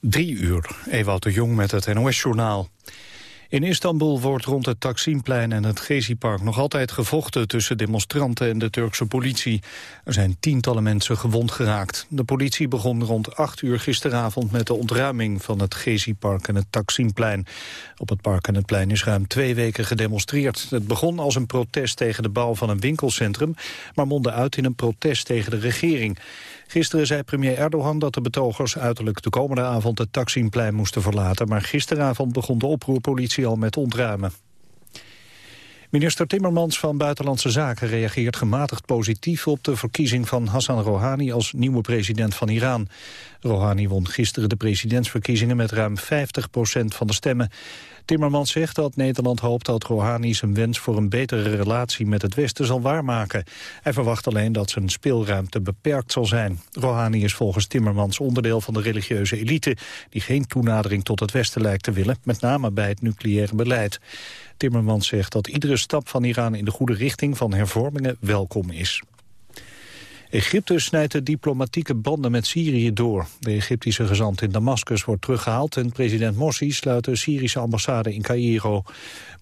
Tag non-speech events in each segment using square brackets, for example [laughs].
Drie uur, Ewout de Jong met het NOS-journaal. In Istanbul wordt rond het Taksimplein en het Gezi-park nog altijd gevochten tussen demonstranten en de Turkse politie. Er zijn tientallen mensen gewond geraakt. De politie begon rond acht uur gisteravond met de ontruiming van het Gezi-park en het Taksimplein. Op het park en het plein is ruim twee weken gedemonstreerd. Het begon als een protest tegen de bouw van een winkelcentrum, maar mondde uit in een protest tegen de regering. Gisteren zei premier Erdogan dat de betogers uiterlijk de komende avond het Taksimplein moesten verlaten. Maar gisteravond begon de oproerpolitie al met ontruimen. Minister Timmermans van Buitenlandse Zaken reageert gematigd positief op de verkiezing van Hassan Rouhani als nieuwe president van Iran. Rouhani won gisteren de presidentsverkiezingen met ruim 50% van de stemmen. Timmermans zegt dat Nederland hoopt dat Rouhani zijn wens voor een betere relatie met het Westen zal waarmaken. Hij verwacht alleen dat zijn speelruimte beperkt zal zijn. Rouhani is volgens Timmermans onderdeel van de religieuze elite die geen toenadering tot het Westen lijkt te willen, met name bij het nucleaire beleid. Timmermans zegt dat iedere stap van Iran in de goede richting van hervormingen welkom is. Egypte snijdt de diplomatieke banden met Syrië door. De Egyptische gezant in Damascus wordt teruggehaald... en president Morsi sluit de Syrische ambassade in Cairo.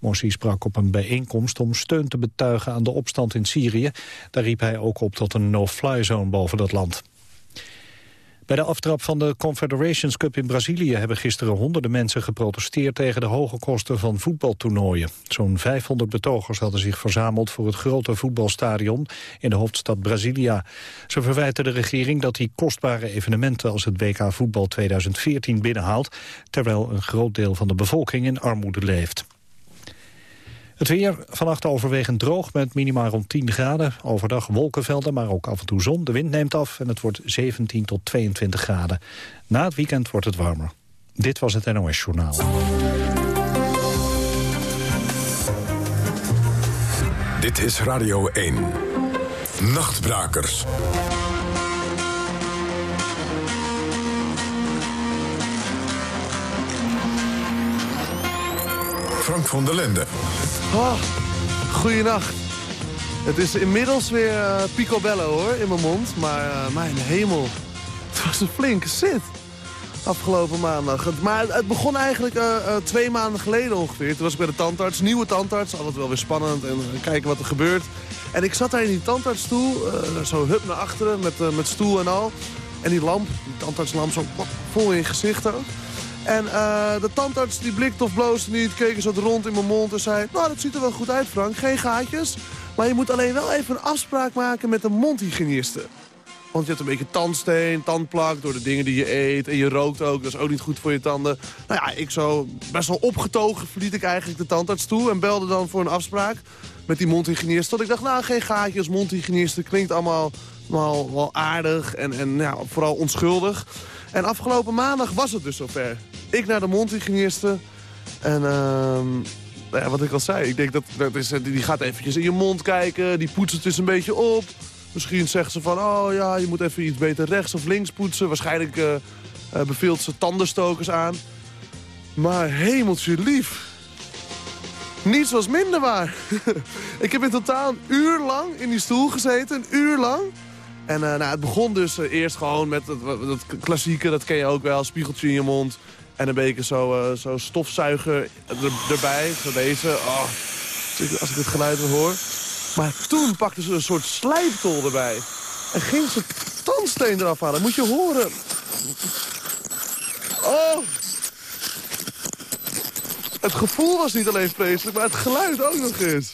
Morsi sprak op een bijeenkomst om steun te betuigen aan de opstand in Syrië. Daar riep hij ook op tot een no-fly zone boven dat land. Bij de aftrap van de Confederations Cup in Brazilië hebben gisteren honderden mensen geprotesteerd tegen de hoge kosten van voetbaltoernooien. Zo'n 500 betogers hadden zich verzameld voor het grote voetbalstadion in de hoofdstad Brasilia. Ze verwijten de regering dat die kostbare evenementen als het WK voetbal 2014 binnenhaalt, terwijl een groot deel van de bevolking in armoede leeft. Het weer vannacht overwegend droog met minimaal rond 10 graden. Overdag wolkenvelden, maar ook af en toe zon. De wind neemt af en het wordt 17 tot 22 graden. Na het weekend wordt het warmer. Dit was het NOS Journaal. Dit is Radio 1. Nachtbrakers. Frank van der Lende. Oh, goeienacht. Het is inmiddels weer uh, picobello hoor, in mijn mond. Maar uh, mijn hemel, het was een flinke zit. Afgelopen maandag. Maar het begon eigenlijk uh, twee maanden geleden ongeveer. Toen was ik bij de tandarts, nieuwe tandarts. Altijd wel weer spannend en kijken wat er gebeurt. En ik zat daar in die tandartsstoel, zo hup naar achteren met, met stoel en al. En die lamp, die tandartslamp, zo vol in je gezicht ook. En uh, de tandarts die blikte of bloosde niet, keek eens wat rond in mijn mond en zei... Nou, dat ziet er wel goed uit, Frank. Geen gaatjes. Maar je moet alleen wel even een afspraak maken met de mondhygiëniste. Want je hebt een beetje tandsteen, tandplak door de dingen die je eet. En je rookt ook, dat is ook niet goed voor je tanden. Nou ja, ik zo best wel opgetogen verliet ik eigenlijk de tandarts toe... en belde dan voor een afspraak met die mondhygiëniste. Tot ik dacht, nou, geen gaatjes, mondhygiëniste klinkt allemaal, allemaal wel aardig en, en ja, vooral onschuldig. En afgelopen maandag was het dus zover. Ik naar de mondhygiëniste. En uh, ja, wat ik al zei, ik denk dat, dat is, die gaat eventjes in je mond kijken. Die poetst het eens een beetje op. Misschien zegt ze van, oh ja, je moet even iets beter rechts of links poetsen. Waarschijnlijk uh, beveelt ze tandenstokers aan. Maar hemeltje lief. Niets was minder waar. [laughs] ik heb in totaal een uur lang in die stoel gezeten. Een uur lang. En uh, nou, het begon dus uh, eerst gewoon met dat, dat, klassieke, dat ken je ook wel, spiegeltje in je mond. En een beetje zo, uh, zo stofzuiger er, erbij, zo deze. Oh, als ik het geluid hoor. Maar toen pakte ze een soort slijptol erbij. En ging ze tandsteen eraf halen. Moet je horen. Oh. Het gevoel was niet alleen vreselijk, maar het geluid ook nog eens.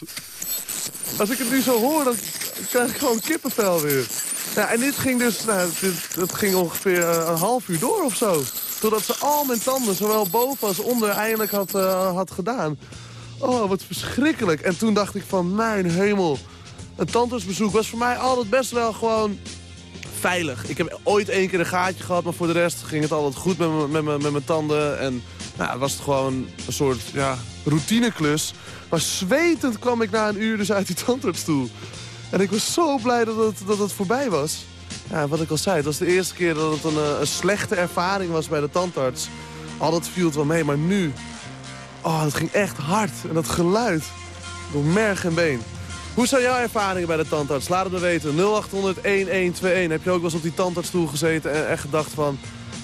Als ik het nu zo hoor, dan krijg ik gewoon kippenvel weer. Ja, en dit ging dus, nou, dat ging ongeveer eh, een half uur door of zo. Totdat ze al mijn tanden, zowel boven als onder, eindelijk had, uh, had gedaan. Oh, wat verschrikkelijk. En toen dacht ik van, mijn hemel. Een tandartsbezoek was voor mij altijd best wel gewoon veilig. Ik heb ooit één keer een gaatje gehad, maar voor de rest ging het altijd goed met, met, met, met mijn tanden. En nou, was het gewoon een soort ja, routineklus. Maar zwetend kwam ik na een uur dus uit die tandartsstoel. En ik was zo blij dat het, dat het voorbij was. Ja, wat ik al zei, het was de eerste keer dat het een, eh, een slechte ervaring was bij de tandarts. Altijd viel het wel mee, maar nu... Oh, het ging echt hard. En dat geluid. Door merg en been. Hoe zijn jouw ervaringen bij de tandarts? Laat het me weten. 0800-1121. Heb je ook wel eens op die tandartsstoel gezeten en echt gedacht van...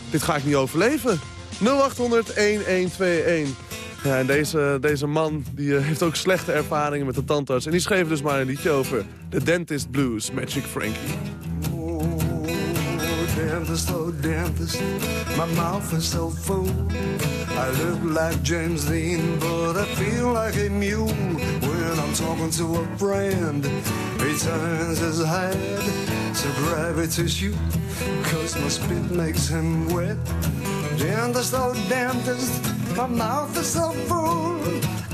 dit ga ik niet overleven. 0800 1121. Ja, en deze, deze man die eh, heeft ook slechte ervaringen met de tandarts. En die schreef dus maar een liedje over The Dentist Blues, Magic Frankie. Oh, dentist, oh dentist, my mouth is so full. I look like James Dean, but I feel like a mule when I'm talking to a friend. He turns his head to grab a tissue, cause my spit makes him wet. Dentist, oh dentist, my mouth is so full.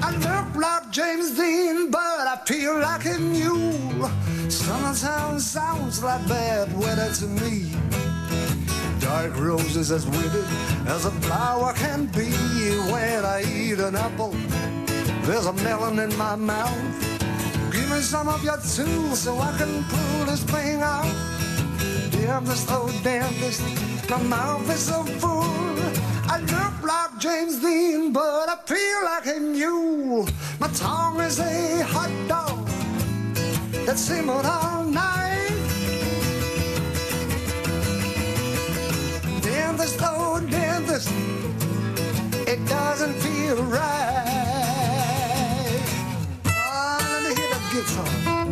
I look like James Dean, but I feel like a mule. Summertime sounds like bad weather to me. Dark roses as withered as a flower can be. When I eat an apple, there's a melon in my mouth. Give me some of your tools so I can pull this thing out. Dentist, oh dentist, my mouth is so full. I look like James Dean, but I feel like a mule. My tongue is a hot dog that simmered all night. Dentist, oh dentist, it doesn't feel right. Ah, let me hear that guitar.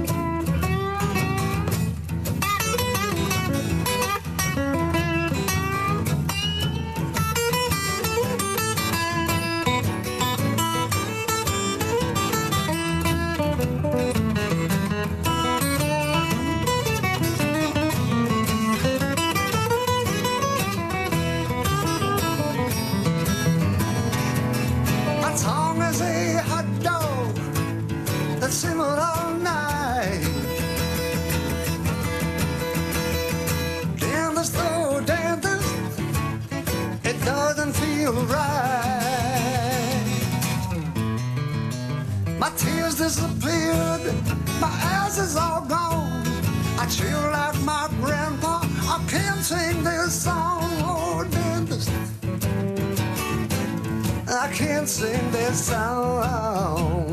Doesn't feel right. My tears disappeared, my ass is all gone. I chill like my grandpa, I can't sing this song, oh dentist. I can't sing this song.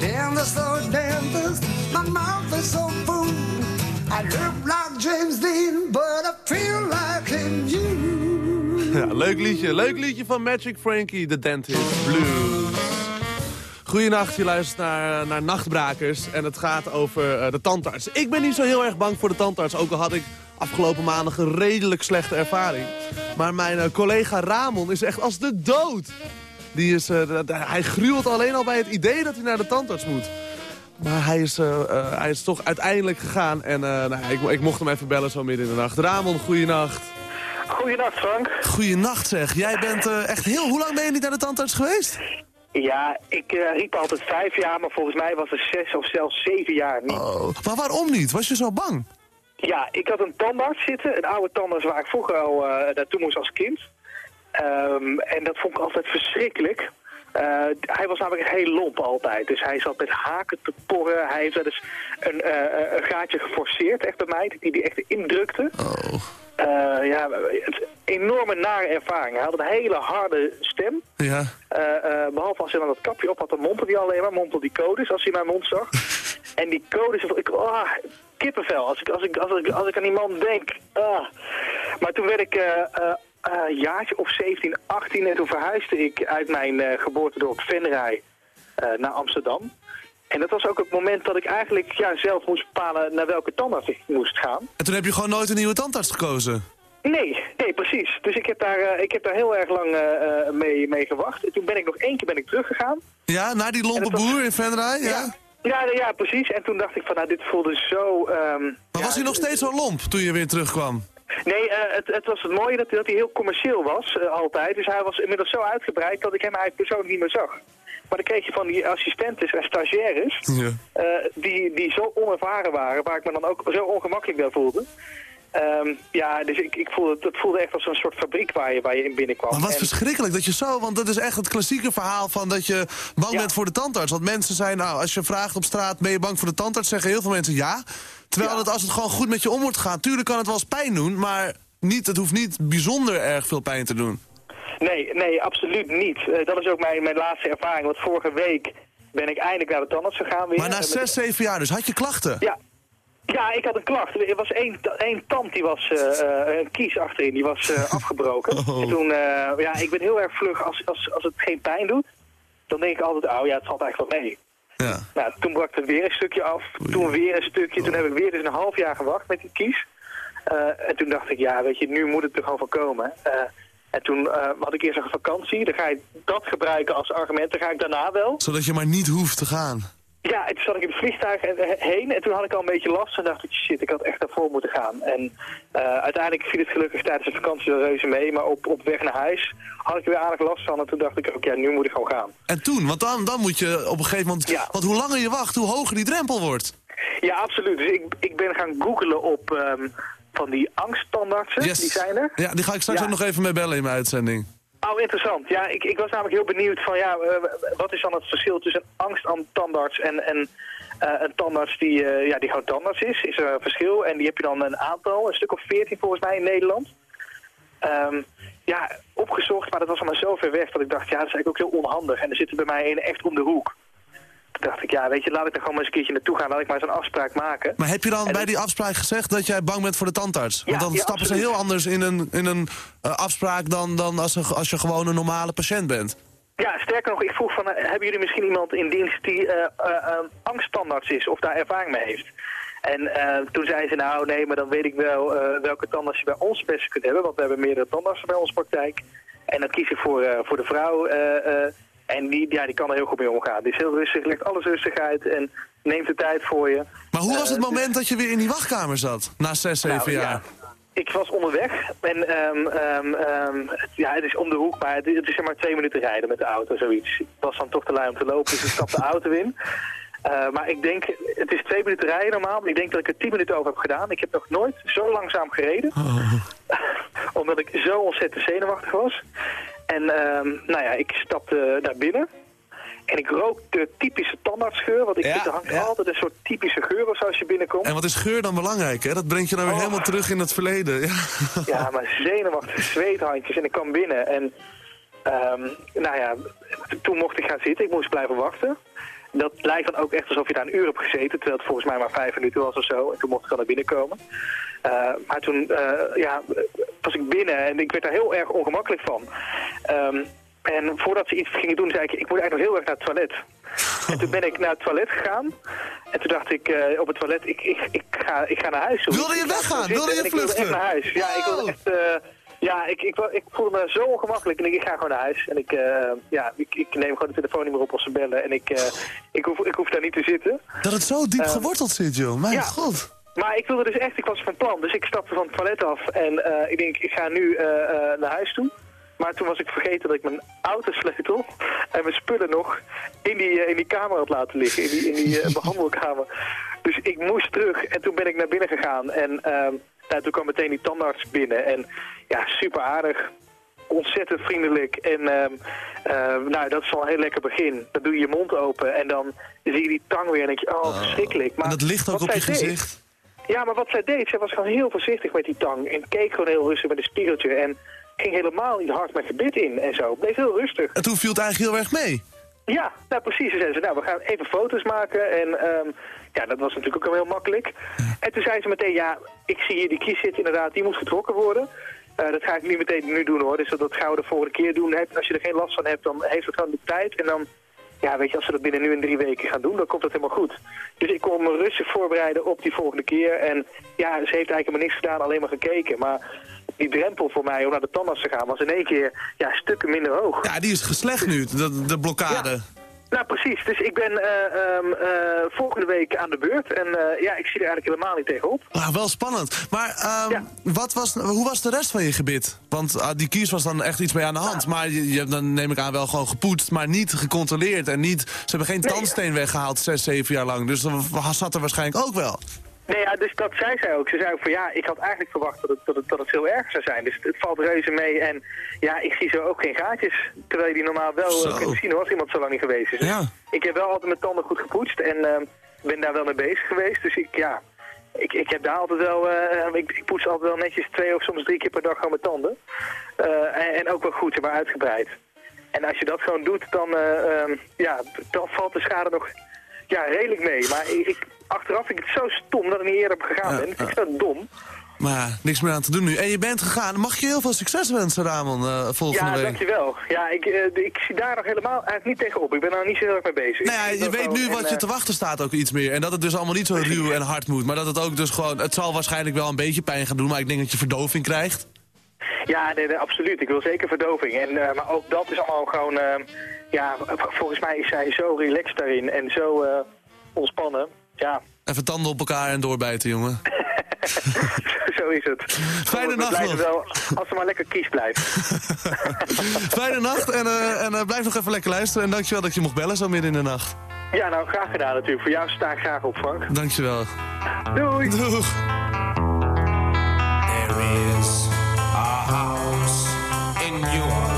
Dentist, oh dentist, my mouth is so full. I look like James Dean, leuk liedje. Leuk liedje van Magic Frankie, The Dentist Blues. Goedenacht, je luistert naar, naar Nachtbrakers en het gaat over eh, de tandarts. Ik ben niet zo heel erg bang voor de tandarts, ook al had ik afgelopen maandag een redelijk slechte ervaring. Maar mijn eh, collega Ramon is echt als de dood. Die is, eh, hij gruwelt alleen al bij het idee dat hij naar de tandarts moet. Maar hij is, eh, eh, hij is toch uiteindelijk gegaan en eh, nou, ik, ik mocht hem even bellen zo midden in de nacht. Ramon, goeienacht. Frank. Goeienacht zeg. Jij bent eh, echt heel... Hoe lang ben je niet naar de tandarts geweest? Ja, ik eh, riep altijd vijf jaar, maar volgens mij was het zes of zelfs zeven jaar niet. Oh. Maar waarom niet? Was je zo bang? Ja, ik had een tandarts zitten, een oude tandarts waar ik vroeger al eh, naartoe moest als kind. Ehm, en dat vond ik altijd verschrikkelijk. Hij was namelijk heel lomp altijd. Dus hij zat met haken te porren. Hij heeft wel eens een, een gaatje geforceerd, echt bij mij, die die echt indrukte. Oh. Eh, ja, het enorme nare ervaring. Hij had een hele harde stem. Ja. Eh, eh, behalve als hij dan dat kapje op had, dan mompelde hij alleen maar, mompelde die codes als hij mijn mond zag. en die codes, ik, ah, kippenvel, als ik, als, ik, als, ik, als ik aan die man denk. ah. Maar toen werd ik een jaartje of 17, 18 en toen verhuisde ik uit mijn geboortedorp Venray naar Amsterdam. En dat was ook het moment dat ik eigenlijk ja, zelf moest bepalen naar welke tandarts ik moest gaan. En toen heb je gewoon nooit een nieuwe tandarts gekozen? Nee, nee, precies. Dus ik heb daar, eh, ik heb daar heel erg lang eh, eh, mee, mee gewacht. En toen ben ik nog één keer ben ik teruggegaan. Ja, naar die lompe was- boer in Venray? Ja. Ja. Ja, precies. En toen dacht ik van, nou, dit voelde zo... ehm, Maar ja, was hij nog steeds zo lomp toen je weer terugkwam? Nee, het, het was het mooie dat, dat hij heel commercieel was, altijd. Dus hij was inmiddels zo uitgebreid dat ik hem eigenlijk persoonlijk niet meer zag. Maar dan kreeg je van die assistentes en stagiaires, Ja. eh, die, die zo onervaren waren, waar ik me dan ook zo ongemakkelijk bij voelde. Ehm, ja, dus ik, ik voelde, het voelde echt als een soort fabriek waar je, waar je in binnenkwam. Maar wat En- verschrikkelijk dat je zo... Want dat is echt het klassieke verhaal van dat je bang Ja. bent voor de tandarts. Want mensen zijn, nou, als je vraagt op straat... ben je bang voor de tandarts, zeggen heel veel mensen ja. Terwijl Ja. het, als het gewoon goed met je om wordt gegaan... tuurlijk kan het wel eens pijn doen, maar niet, het hoeft niet bijzonder erg veel pijn te doen. Nee, nee, absoluut niet. Eh, dat is ook mijn, mijn laatste ervaring. Want vorige week ben ik eindelijk naar de tandarts gegaan weer. Maar na zes, zeven jaar dus, had je klachten? Ja. Ja, ik had een klacht. Er was één, één tand, die was, eh, eh, een kies achterin, die was [laughs] afgebroken. Oh. En toen, ja, ik ben heel erg vlug als, als, als het geen pijn doet. Dan denk ik altijd, oh ja, het valt eigenlijk wel mee. Ja. Nou, toen brak er weer een stukje af. Toen weer een stukje. Toen heb ik weer dus een half jaar gewacht met die kies. En toen dacht ik, ja, weet je, nu moet het er gewoon van komen. Eh, en toen eh, had ik eerst een vakantie. Dan ga ik dat gebruiken als argument. Dan ga ik daarna wel. Zodat je maar niet hoeft te gaan. Ja, en toen zat ik in het vliegtuig en- eh, heen en toen had ik al een beetje last en dacht ik, shit, ik had echt daarvoor moeten gaan. En eh, uiteindelijk viel het gelukkig tijdens de vakantie wel reuze mee, maar op, op weg naar huis had ik er weer aardig last van en toen dacht ik ook, ja, nu moet ik gewoon gaan. En toen, want dan, dan moet je op een gegeven moment... Ja. Want hoe langer je wacht, hoe hoger die drempel wordt. Ja, absoluut. Dus ik, ik ben gaan googlen op ehm, van die angststandaardsen, die zijn er. Ja, die ga ik straks Ja. ook nog even mee bellen in mijn uitzending. Oh, interessant. Ja, ik, ik was namelijk heel benieuwd van, ja, eh, wat is dan het verschil tussen angst aan tandarts en, en eh, een tandarts die, eh, ja, die gewoon tandarts is? Is er een verschil? En die heb je dan een aantal, een stuk of veertien volgens mij in Nederland. Ehm, ja, opgezocht, maar dat was allemaal zo ver weg dat ik dacht, ja, dat is eigenlijk ook heel onhandig. En er zitten bij mij een echt om de hoek. Toen dacht ik, ja, weet je, laat ik er gewoon maar eens een keertje naartoe gaan. Laat ik maar eens een afspraak maken. Maar heb je dan En bij dat- die afspraak gezegd dat jij bang bent voor de tandarts? Want dan ja, stappen ze heel anders in een, in een eh, afspraak dan, dan als, een- als je gewoon een normale patiënt bent. Ja, sterker nog, ik vroeg van, eh, hebben jullie misschien iemand in dienst die angststandarts is of daar ervaring mee heeft? En toen zei ze, nou nee, maar dan weet ik wel welke tandarts je bij ons het beste kunt hebben, want we hebben meerdere tandartsen bij onze praktijk. En dan kies ik voor, voor de vrouw en die, ja, die kan er heel goed mee omgaan. Die is heel rustig, legt alles rustig uit en neemt de tijd voor je. Maar hoe was het Eh, moment dat je weer in die wachtkamer zat? Na zes, zeven nou, jaar. ja. Ik was onderweg en ehm, ehm, ehm, het- ja, het is om de hoek, maar het, het is zeg maar twee minuten rijden met de auto, zoiets. Ik was dan toch te lui om te lopen, dus ik stap de auto in. Eh, maar ik denk, het is twee minuten rijden normaal, maar ik denk dat ik er tien minuten over heb gedaan. Ik heb nog nooit zo langzaam gereden, [laughs] omdat ik zo ontzettend zenuwachtig was. En ehm, nou ja, ik stapte naar binnen. En ik rook de typische tandartsgeur, want ik Ja, vind er hangt ja. altijd een soort typische geur of zo als je binnenkomt. En wat is geur dan belangrijk, hè? Dat brengt je dan weer Oh. helemaal terug in het verleden. Ja. [laughs] Ja, maar zenuwachtig, zweethandjes en ik kwam binnen. En ehm, nou ja, toen mocht ik gaan zitten. Ik moest blijven wachten. Dat lijkt dan ook echt alsof je daar een uur hebt gezeten, terwijl het volgens mij maar vijf minuten was of zo. En toen mocht ik dan naar binnen komen. Eh, maar toen eh, ja, was ik binnen en ik werd daar heel erg ongemakkelijk van. Ehm, en voordat ze iets gingen doen, zei ik, ik moet eigenlijk nog heel erg naar het toilet. En toen ben ik naar het toilet gegaan. En toen dacht ik eh, op het toilet, ik, ik, ik, ga, ik ga naar huis. Wilde je weggaan? Wilde je zitten en Ik wilde echt vluchten? naar huis. Ja, ik wilde echt... ja, ik, ik, ik voelde me zo ongemakkelijk en ik, ik ga gewoon naar huis. En ik, eh, ja, ik, ik neem gewoon de telefoon niet meer op als ze bellen. En ik, eh, ik, hoef, ik hoef daar niet te zitten. Dat het zo diep Ehm, geworteld zit, joh. Mijn ja. god. Maar ik wilde dus echt, ik was van plan. Dus ik stapte van het toilet af en eh, ik denk, ik ga nu naar huis toe. Maar toen was ik vergeten dat ik mijn autosleutel [laughs] en mijn spullen nog in die, in die kamer had laten liggen. In die, in die eh, [laughs] behandelkamer. Dus ik moest terug en toen ben ik naar binnen gegaan. En ehm, nou, toen kwam meteen die tandarts binnen. En ja, super aardig. Ontzettend vriendelijk. En ehm, ehm, nou, dat is wel een heel lekker begin. Dan doe je je mond open en dan zie je die tang weer en denk je, oh, verschrikkelijk. Maar En dat ligt ook op je deed- gezicht. ja, maar wat zij deed, zij was gewoon heel voorzichtig met die tang. En keek gewoon heel rustig met een spiegeltje. En ging helemaal niet hard met gebit in en zo. Bleef heel rustig. En toen viel het eigenlijk heel erg mee. Ja, nou precies. Ze zei ze, nou we gaan even foto's maken. En ehm, ja, dat was natuurlijk ook al heel makkelijk. En toen zei ze meteen, ja, ik zie hier die kies zitten inderdaad, die moet getrokken worden. Eh, dat ga ik niet meteen nu doen hoor. Dus dat, dat gaan we de volgende keer doen. Heb- Als je er geen last van hebt, dan heeft het gewoon de tijd. En dan, ja, weet je, als we dat binnen nu in drie weken gaan doen, dan komt dat helemaal goed. Dus ik kon me rustig voorbereiden op die volgende keer. En ja, ze heeft eigenlijk helemaal niks gedaan, alleen maar gekeken. Maar die drempel voor mij om naar de tandarts te gaan was in één keer ja, stukken minder hoog. Ja, die is geslecht nu, de, de blokkade. Nou, precies. Dus ik ben eh, volgende week aan de beurt. En eh, ja, ik zie er eigenlijk helemaal niet tegenop. Ah, wel spannend. Maar ehm, Ja. wat was, hoe was de rest van je gebit? Want ah, die kies was dan echt iets mee aan de hand. Maar je, je hebt dan neem ik aan wel gewoon gepoetst, maar niet gecontroleerd. En niet, ze hebben geen Nee. tandsteen weggehaald zes, zeven jaar lang. Dus dat zat er waarschijnlijk ook wel. Nee, ja, dus dat zei zij ook. Ze zei ook van ja, ik had eigenlijk verwacht dat het, dat het, dat het veel erger zou zijn. Dus het, het valt reuze mee. En ja, ik zie zo ook geen gaatjes. Terwijl je die normaal wel Zo. uh, kunt zien hoor, als iemand zo lang niet geweest is. Dus Ja. Ik heb wel altijd mijn tanden goed gepoetst en ehm, ben daar wel mee bezig geweest. Dus ik, ja, ik, ik heb daar altijd wel, eh, ik, ik poets altijd wel netjes twee of soms drie keer per dag gewoon mijn tanden. Eh, en, en ook wel goed, maar uitgebreid. En als je dat gewoon doet, dan, eh, ehm, ja, dan valt de schade nog Ja, redelijk mee. Maar ik, achteraf vind ik het zo stom dat ik niet eerder heb gegaan Ja, ben. Ik vind ja. dat dom. Maar ja, niks meer aan te doen nu. En je bent gegaan. Mag je heel veel succes wensen, Ramon, eh, volgende Ja, week? dankjewel. Ja, ik, eh, ik zie daar nog helemaal eigenlijk niet tegenop. Ik ben daar niet zo heel erg mee bezig. Nou ja, je weet nu en, wat je eh, te wachten staat ook iets meer. En dat het dus allemaal niet zo ruw en hard moet. Maar dat het ook dus gewoon... Het zal waarschijnlijk wel een beetje pijn gaan doen. Maar ik denk dat je verdoving krijgt. Ja, nee, nee, absoluut. Ik wil zeker verdoving. En, maar ook dat is allemaal gewoon... ja, volgens mij is zij zo relaxed daarin en zo eh, ontspannen. Ja, Even tanden op elkaar en doorbijten, jongen. [laughs] zo is het. Fijne nacht nog. wel, als ze maar lekker kies blijft. [laughs] Fijne nacht en, eh, en eh, blijf nog even lekker luisteren. En dankjewel dat je mocht bellen zo midden in de nacht. Ja, nou, graag gedaan natuurlijk. Voor jou sta ik graag op, Frank. Dankjewel. Doei! Doeg. There is a house in New Orleans.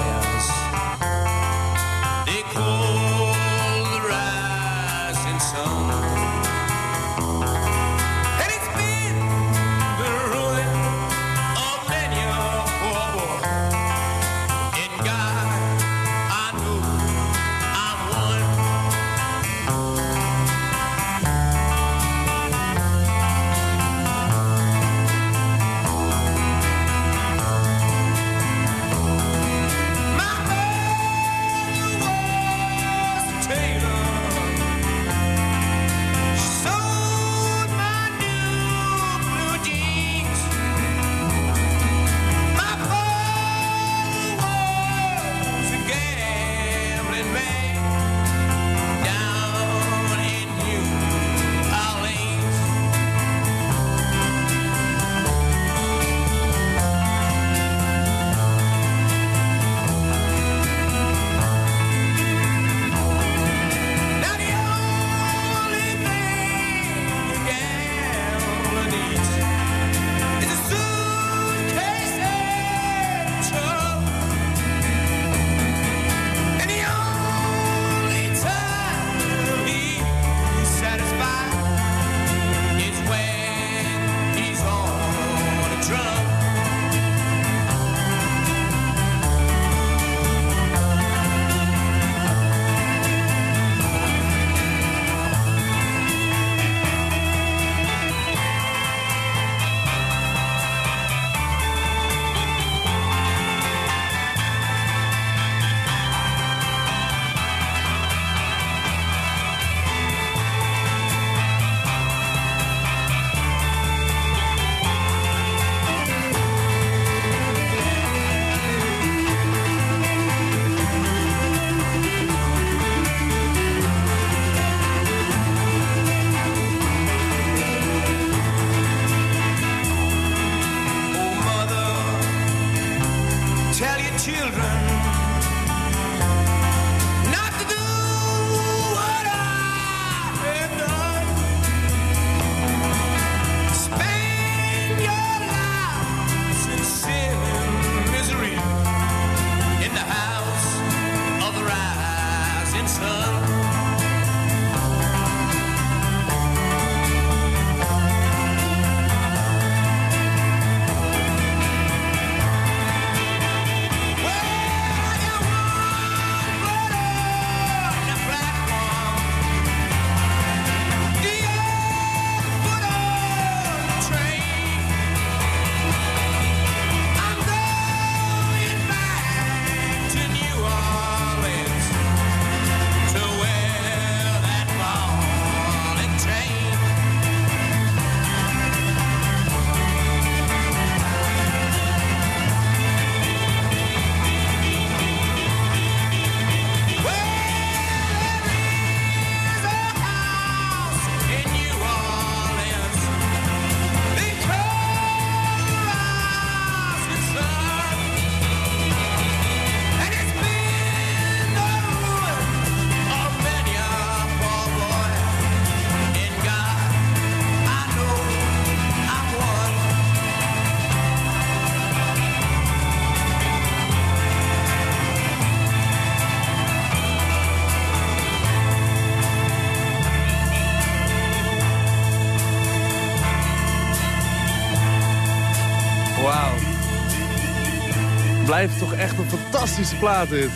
Echt een fantastische plaat dit.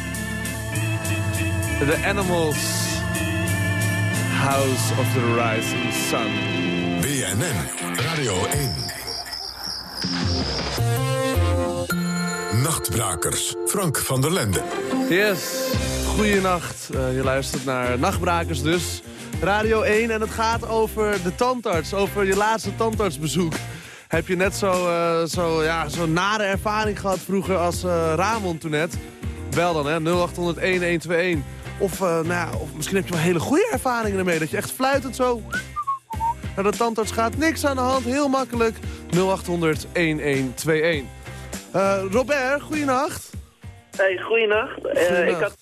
The Animals. House of the Rising Sun. BNN Radio 1. Nachtbrakers, Frank van der Lende. Yes, goeienacht. Uh, je luistert naar Nachtbrakers dus. Radio 1 en het gaat over de tandarts, over je laatste tandartsbezoek. Heb je net zo, uh, zo, ja, zo'n nare ervaring gehad vroeger als uh, Ramon toen net? Bel dan, hè, 0800-1121. Of, uh, nou ja, of misschien heb je wel hele goede ervaringen ermee. Dat je echt fluitend zo naar de tandarts gaat. Niks aan de hand, heel makkelijk. 0800-1121. Robert, goeienacht. Hey, goeienacht. ik had...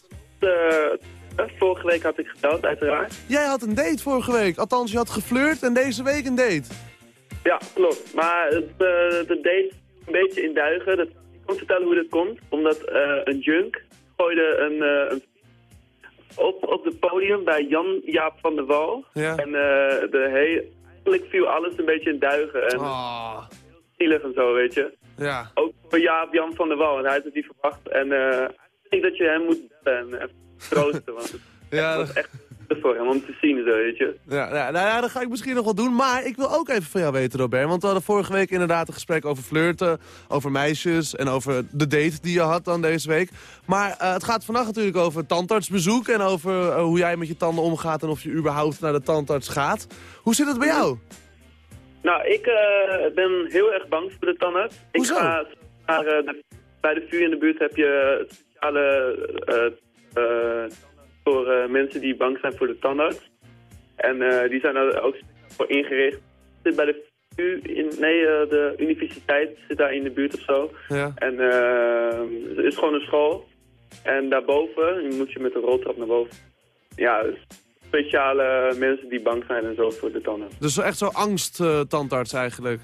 vorige week had ik geteld, uiteraard. Jij had een date vorige week. Althans, je had geflirt en deze week een date. Ja, klopt. Maar het, uh, de date een beetje in duigen. Dat, ik kan vertellen hoe dat komt. Omdat uh, een junk gooide een, uh, een op, op het podium bij Jan-Jaap van der Wal. Ja. En de eigenlijk viel alles een beetje in duigen. En oh. heel zielig en zo, weet je. Ja. Ook voor Jaap Jan van der Wal. Want hij had het niet verwacht. En ik denk dat je hem moet bellen en [laughs] troosten. want het ja, was echt [laughs] voor hem om te zien, zo, weet je. Ja, ja, nou ja, dat ga ik misschien nog wel doen. Maar ik wil ook even van jou weten, Robert. Want we hadden vorige week inderdaad een gesprek over flirten, over meisjes en over de date die je had dan deze week. Maar uh, het gaat vannacht natuurlijk over tandartsbezoek en over uh, hoe jij met je tanden omgaat en of je überhaupt naar de tandarts gaat. Hoe zit het bij jou? Nou, ik uh, ben heel erg bang voor de tandarts. Hoezo? Ik ga naar, de, bij de vuur in de buurt heb je speciale voor uh, mensen die bang zijn voor de tandarts. En uh, die zijn er ook voor ingericht. Zit bij de U, in, nee, uh, de universiteit zit daar in de buurt of zo. Ja. En het is gewoon een school. En daarboven moet je met een roltrap naar boven. Ja, speciale mensen die bang zijn en zo voor de tanden. Dus echt zo angst tandarts eigenlijk?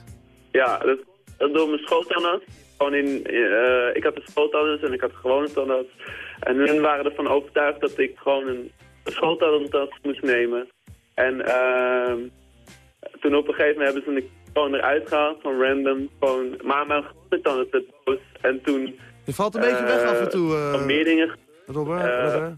Ja, dat, dat door mijn schooltandarts. Gewoon in, ik had een schooltandarts en ik had een gewone tandarts. En hun waren ervan overtuigd dat ik gewoon een schooltandarts moest nemen. En uh, toen op een gegeven moment hebben ze me gewoon eruit gehaald, van random. Gewoon, maar mijn werd boos. En toen... Je valt een beetje weg af en toe. Uh, meer dingen. Robert, uh, Robert.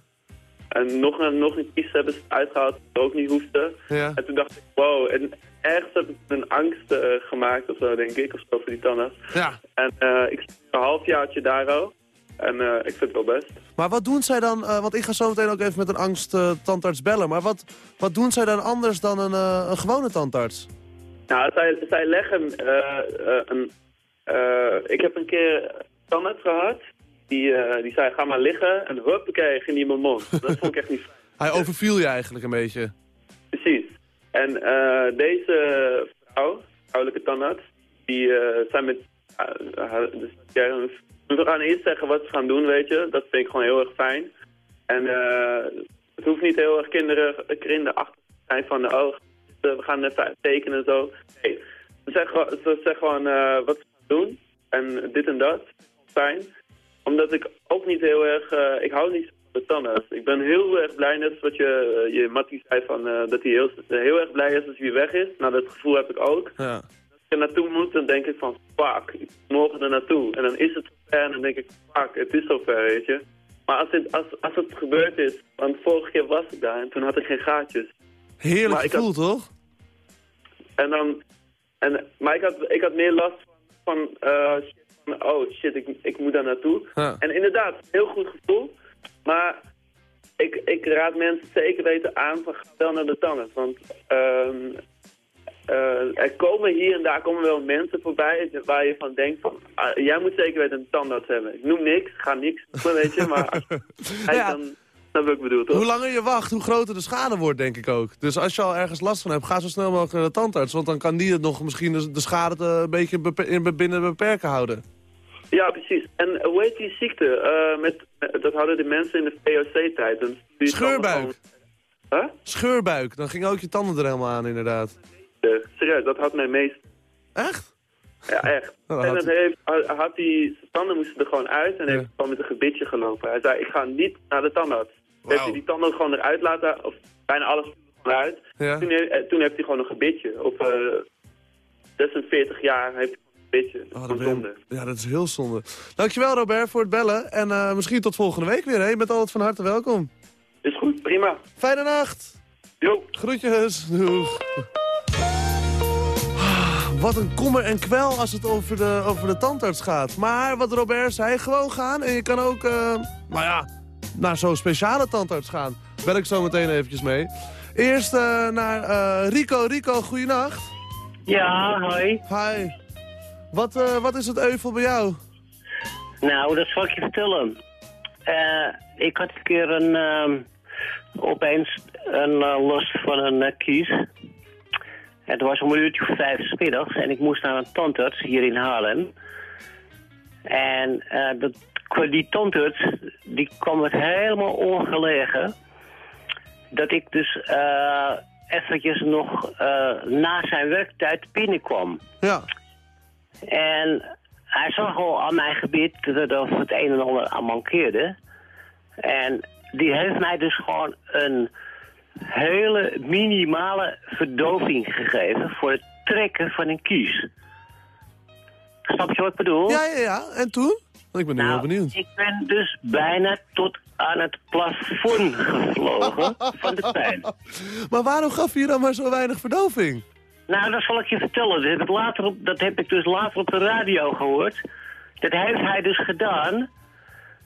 En nog een, nog een kies hebben ze uitgehaald, dat ook niet hoefde. Ja. En toen dacht ik, wow. En ergens heb ik een angst uh, gemaakt of zo, denk ik, of zo voor die tandarts. Ja. En ik zit een halfjaartje daar al. En uh, ik vind het wel best. Maar wat doen zij dan, uh, want ik ga zo meteen ook even met een angst uh, tandarts bellen. Maar wat, wat doen zij dan anders dan een, een gewone tandarts? Nou, zij, zij leggen een... ik heb een keer tandarts gehad. Die, die zei, ga maar liggen. En huppakee, ging die in mijn mond. Dat vond ik echt niet fijn. [laughs] Hij overviel je eigenlijk een beetje. Precies. En deze vrouw, vrouwelijke tandarts, die zijn met... de we gaan eerst zeggen wat ze gaan doen, weet je. Dat vind ik gewoon heel erg fijn. En uh, het hoeft niet heel erg kinderen, kinderen achter te zijn van... oh, we gaan even tekenen en zo. Nee, ze zeggen, ze zeggen gewoon wat ze gaan doen. En dit en dat. Fijn. Omdat ik ook niet heel erg... Ik hou niet van de tandarts. Ik ben heel erg blij, net wat je, je Mattie zei, van, dat hij heel, heel erg blij is als hij weg is. Nou, dat gevoel heb ik ook. Ja er naartoe moet, dan denk ik van, fuck, morgen er naartoe. En dan is het ver en dan denk ik, fuck, het is zover, weet je. Maar als het, als, als het gebeurd is, want vorige keer was ik daar en toen had ik geen gaatjes. Heerlijk maar gevoel, had, toch? En dan, en, maar ik had, ik had meer last van, uh, van oh shit, ik, ik moet daar naartoe. Ja. En inderdaad, heel goed gevoel. Maar ik, ik raad mensen zeker weten aan van, ga wel naar de tandarts. Want um, uh, er komen hier en daar komen wel mensen voorbij waar je van denkt van, uh, jij moet zeker weten een tandarts hebben. Ik noem niks, ga niks doen, weet je, maar [laughs] hij Ja. dan, dat heb ik bedoeld, toch? Hoe langer je wacht, hoe groter de schade wordt, denk ik ook. Dus als je al ergens last van hebt, ga zo snel mogelijk naar de tandarts. Want dan kan die het nog misschien de, de schade te- een beetje binnen beperken houden. Ja, precies. En uh, hoe heet die ziekte? Uh, met, dat hadden de mensen in de VOC-tijd. Scheurbuik. gewoon- Huh? Scheurbuik, dan gingen ook je tanden er helemaal aan, inderdaad. Serieus, dat had mijn meest... Echt? Ja, echt. [laughs] Oh, en dan heeft, had hij, zijn tanden moesten er gewoon uit en Ja. heeft gewoon met een gebitje gelopen. Hij zei, ik ga niet naar de tandarts. Heeft hij die tanden gewoon eruit laten, of bijna alles gewoon uit. Ja. Toen, he- eh, toen heeft hij gewoon een gebitje. Op eh 46 jaar heeft hij gewoon een gebitje. Dat Oh, zonde. Ja, dat is heel zonde. Dankjewel Robert voor het bellen. En eh, misschien tot volgende week weer. Hè? Je bent altijd van harte welkom. Is goed, prima. Fijne nacht. Jo. Groetjes. Doeg. Wat een kommer en kwel als het over de, over de tandarts gaat. Maar wat Robert zei, gewoon gaan. En je kan ook, eh, nou ja, naar zo'n speciale tandarts gaan. Bel ik zo meteen eventjes mee. Eerst eh, naar eh, Rico. Rico, goeienacht. Ja, hoi. Hi. Wat, wat is het euvel bij jou? Nou, dat zal ik je vertellen. Ik had een keer een, ehm, opeens een last van een kies. Het was om een uurtje of vijf 's middags en ik moest naar een tandarts hier in Haarlem. En eh, dat, die tandarts, die kwam het helemaal ongelegen. Dat ik dus eh eventjes nog eh, na zijn werktijd binnenkwam. Ja. En hij zag al aan mijn gebied dat er het een en ander aan mankeerde. En die heeft mij dus gewoon een hele minimale verdoving gegeven voor het trekken van een kies. Snap je wat ik bedoel? Ja, ja, ja. En toen? Want ik ben nu heel Nou, benieuwd. ik ben dus bijna tot aan het plafond gevlogen [laughs] van de pijn. Maar waarom gaf je dan maar zo weinig verdoving? Nou, dat zal ik je vertellen. Dat heb ik, later op, dat heb ik dus later op de radio gehoord. Dat heeft hij dus gedaan,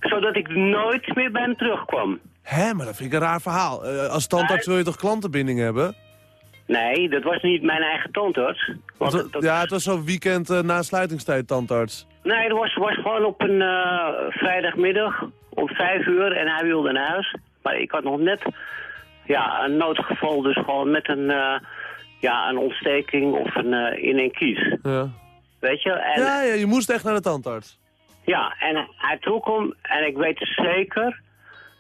zodat ik nooit meer bij hem terugkwam. Hé, maar dat vind ik een raar verhaal. Eh, als tandarts wil je toch klantenbinding hebben? Nee, dat was niet mijn eigen tandarts. Want Het dat- ja, het was zo'n weekend eh, na sluitingstijd tandarts. Nee, dat was, was gewoon op een eh, vrijdagmiddag om vijf uur en hij wilde naar huis. Maar ik had nog net ja, een noodgeval, dus gewoon met een, ja, een ontsteking of een, in een kies. Ja. Weet je? En, ja, ja, je moest echt naar de tandarts. Ja, en hij trok hem en ik weet zeker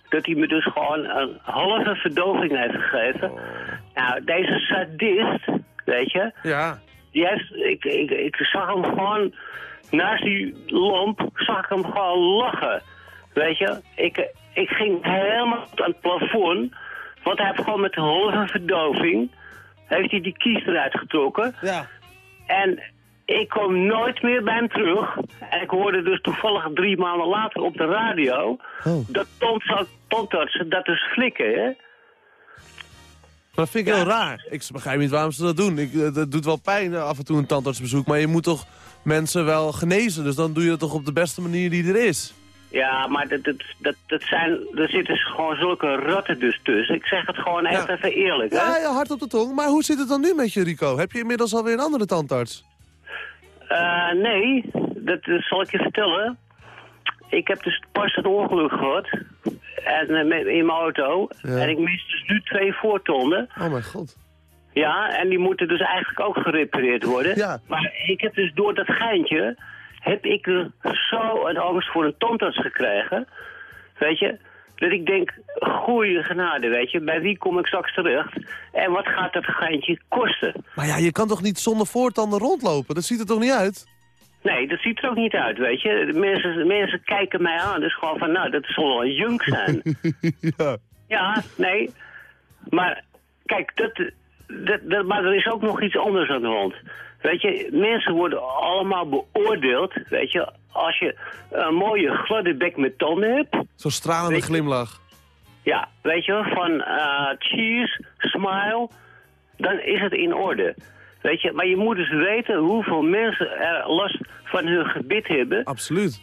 dat hij me dus gewoon een halve verdoving heeft gegeven. Nou, deze sadist, weet je, Ja. die heeft, ik, ik, ik zag hem gewoon, naast die lamp, zag ik hem gewoon lachen. Weet je, ik, ik ging helemaal aan het plafond, want hij heeft gewoon met een halve verdoving, heeft hij die kies eruit getrokken. Ja. En ik kom nooit meer bij hem terug. En ik hoorde dus toevallig drie maanden later op de radio... Oh. dat tandarts- tandartsen dat dus flikken, hè? Maar dat vind ik heel raar. Ik begrijp niet waarom ze dat doen. Ik, eh, het doet wel pijn eh, af en toe een tandartsbezoek, maar je moet toch mensen wel genezen. Dus dan doe je het toch op de beste manier die er is. Ja, maar dat, dat, dat, dat zijn, er zitten gewoon zulke ratten dus tussen. Ik zeg het gewoon echt Ja. even eerlijk, hè? Ja, ja, hard op de tong. Maar hoe zit het dan nu met je, Rico? Heb je inmiddels alweer een andere tandarts? Eh, nee, dat, dat zal ik je vertellen. Ik heb dus pas een ongeluk gehad en, eh, met- in mijn auto. Ja. En ik mis dus nu twee voortonden. Oh mijn god. Ja, en die moeten dus eigenlijk ook gerepareerd worden. Ja. Maar ik heb dus door dat geintje, heb ik er zo een angst voor een tandarts gekregen. Weet je, dat ik denk, goeie genade, weet je, bij wie kom ik straks terecht? En wat gaat dat geintje kosten? Maar ja, je kan toch niet zonder voortanden rondlopen? Dat ziet er toch niet uit? Nee, dat ziet er ook niet uit, weet je. Mensen, mensen kijken mij aan, dus gewoon van, nou, dat zal wel een junk zijn. [laughs] ja. Ja, nee. Maar kijk, dat, dat, dat, maar er is ook nog iets anders aan de hand. Weet je, mensen worden allemaal beoordeeld, weet je, als je een mooie gladde bek met tanden hebt. Zo'n stralende je- glimlach. Ja, weet je, van eh, cheese, smile, dan is het in orde. Weet je, maar je moet dus weten hoeveel mensen er last van hun gebit hebben, Absoluut.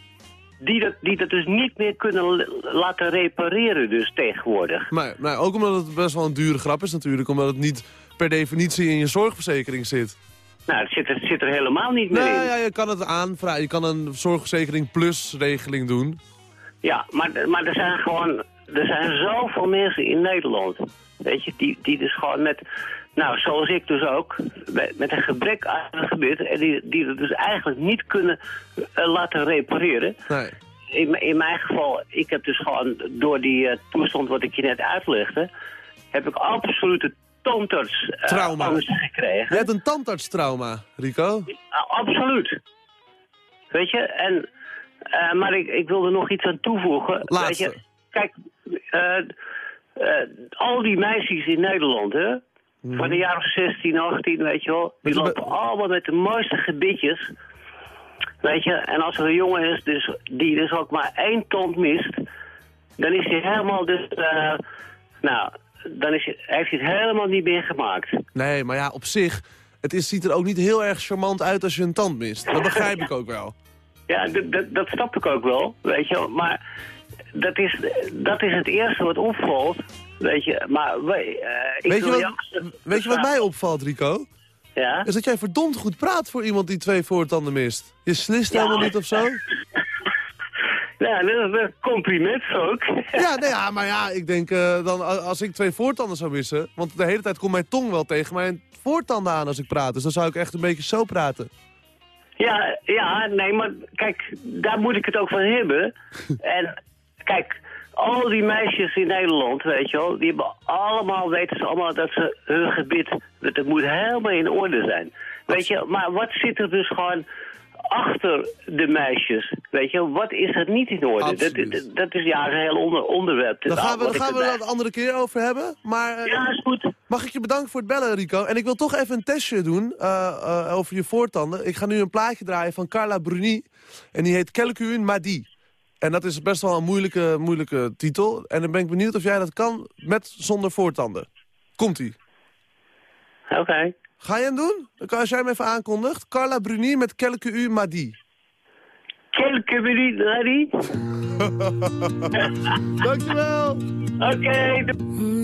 die dat, die dat dus niet meer kunnen laten repareren dus tegenwoordig. Maar, maar ook omdat het best wel een dure grap is natuurlijk. Omdat het niet per definitie in je zorgverzekering zit. Nou, het zit er, het zit er helemaal niet meer Nee, in. ja, je kan het aanvragen. Je kan een zorgverzekering plus regeling doen. Ja, maar, maar er zijn gewoon, er zijn zoveel mensen in Nederland, weet je, die, die dus gewoon met, nou, zoals ik dus ook, met, een gebrek aan een gebit, en die, die het dus eigenlijk niet kunnen eh, laten repareren. Nee. In, in mijn geval, ik heb dus gewoon door die eh, toestand wat ik je net uitlegde, heb ik absolute tandarts eh, Trauma. gekregen. Je hebt een tandartstrauma, Rico. Absoluut. Weet je, en, maar ik, ik wilde nog iets aan toevoegen. Laatste. Weet je, kijk, al die meisjes in Nederland, hè, van de jaren 16, 18, weet je wel, die Mhm. Lopen allemaal met de mooiste gebitjes. Weet je, en als er een jongen is dus, die dus ook maar één tand mist, dan is hij helemaal dus, eh, nou, dan is, het- heeft hij het helemaal niet meer gemaakt. Nee, maar ja, op zich, het is, ziet er ook niet heel erg charmant uit als je een tand mist. Dat begrijp [laughs] ik ook wel. Ja, dat- dat- dat snap ik ook wel, weet je wel. Maar dat is, dat is het eerste wat opvalt, weet je. Maar eh, ik Weet je, wat, weet je wat mij opvalt, Rico? Ja? Is dat jij verdomd goed praat voor iemand die twee voortanden mist. Je slist Ja. helemaal niet of zo? [laughs] Ja, dat is een compliment ook. [laughs] Ja, nee, ja, maar ja, ik denk eh, dan als ik twee voortanden zou missen... want de hele tijd komt mijn tong wel tegen mijn voortanden aan als ik praat. Dus dan zou ik echt een beetje zo praten. Ja, ja, nee, maar kijk, daar moet ik het ook van hebben. [laughs] en kijk, al die meisjes in Nederland, weet je wel, die hebben allemaal, weten ze allemaal dat ze hun gebit, dat het moet helemaal in orde zijn. Weet je, maar wat zit er dus gewoon achter de meisjes? Weet je, wat is er niet in orde? Dat, dat, dat is ja een heel onder, onderwerp. Dan gaan we, dan gaan we er een andere keer over hebben. Maar eh, Ja, is goed. mag ik je bedanken voor het bellen, Rico? En ik wil toch even een testje doen eh, eh, over je voortanden. Ik ga nu een plaatje draaien van Carla Bruni. En die heet Quelqu'un Madi. En dat is best wel een moeilijke, moeilijke titel. En dan ben ik benieuwd of jij dat kan met zonder voortanden. Komt-ie. Oké. Ga je hem doen? Dan kan- Als jij hem even aankondigt. Carla Bruni met Quelqu'un Madi. Quelques minutes, ready? Dankjewel! Oké, On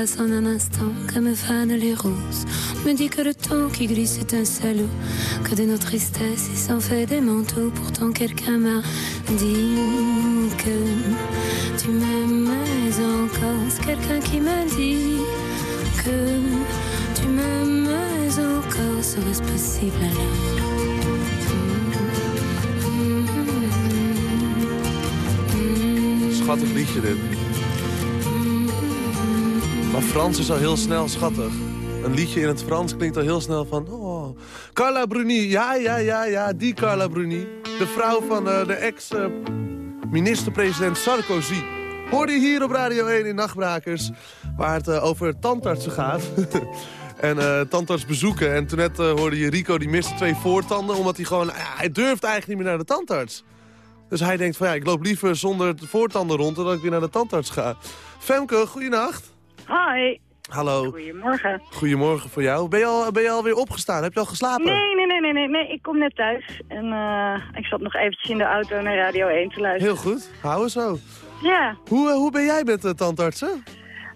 Passent en un instant comme fanent les roses. On me dit que le temps qui glisse est un salaud, que de nos tristesses il s'en fait des manteaux. Pourtant quelqu'un m'a dit que tu m'aimais encore. C'est quelqu'un qui m'a dit que tu m'aimais encore. Serait-ce possible alors Schattig liedje dit. Maar Frans is al heel snel schattig. Een liedje in het Frans klinkt al heel snel van... Oh. Carla Bruni, ja, ja, ja, ja, die Carla Bruni. De vrouw van eh, de ex-minister-president Sarkozy. Hoorde je hier op Radio 1 in Nachtbrakers... waar het eh, over tandartsen gaat. [laughs] en eh tandarts bezoeken. En toen net eh, hoorde je Rico, die miste twee voortanden... omdat hij gewoon... hij durft eigenlijk niet meer naar de tandarts. Dus hij denkt van ja, ik loop liever zonder de voortanden rond... dan dat ik weer naar de tandarts ga. Femke, goeienacht. Hi, Hallo. goedemorgen. Goedemorgen voor jou. Ben je, al, ben je alweer opgestaan? Heb je al geslapen? Nee, nee, nee, nee, nee, nee, ik kom net thuis. En eh, ik zat nog eventjes in de auto naar Radio 1 te luisteren. Heel goed. Houden zo. Ja, Hoe, eh, hoe ben jij met de tandartsen?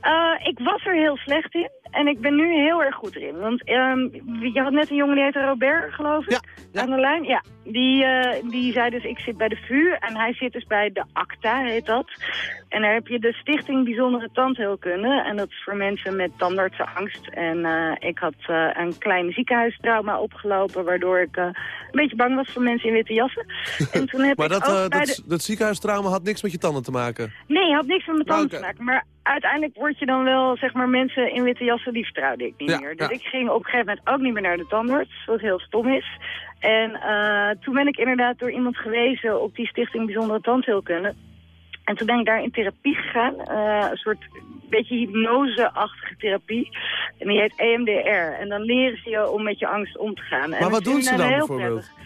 Eh, ik was er heel slecht in. En ik ben nu heel erg goed erin. Want ehm, je had net een jongen die heette Robert, geloof ik, Ja, ja. aan de lijn. Ja, die, eh, die zei dus ik zit bij de VU en hij zit dus bij de ACTA, heet dat. En daar heb je de Stichting Bijzondere Tandheelkunde. En dat is voor mensen met tandartsenangst. En eh, ik had eh, een klein ziekenhuistrauma opgelopen, waardoor ik een beetje bang was voor mensen in witte jassen. [laughs] En toen heb Maar ik dat, dat, de... dat ziekenhuistrauma had niks met je tanden te maken. Nee, had niks met mijn tanden Oké. te maken. Maar uiteindelijk word je dan wel, zeg maar, mensen in witte jassen, die vertrouwde ik niet Ja, meer. Dus ja. ik ging op een gegeven moment ook niet meer naar de tandarts, wat heel stom is. En eh, toen ben ik inderdaad door iemand gewezen op die Stichting Bijzondere Tandheelkunde. En toen ben ik daar in therapie gegaan, eh, een soort beetje hypnose-achtige therapie. En die heet EMDR. En dan leren ze je om met je angst om te gaan. En Maar wat doen ze dan bijvoorbeeld? prettig.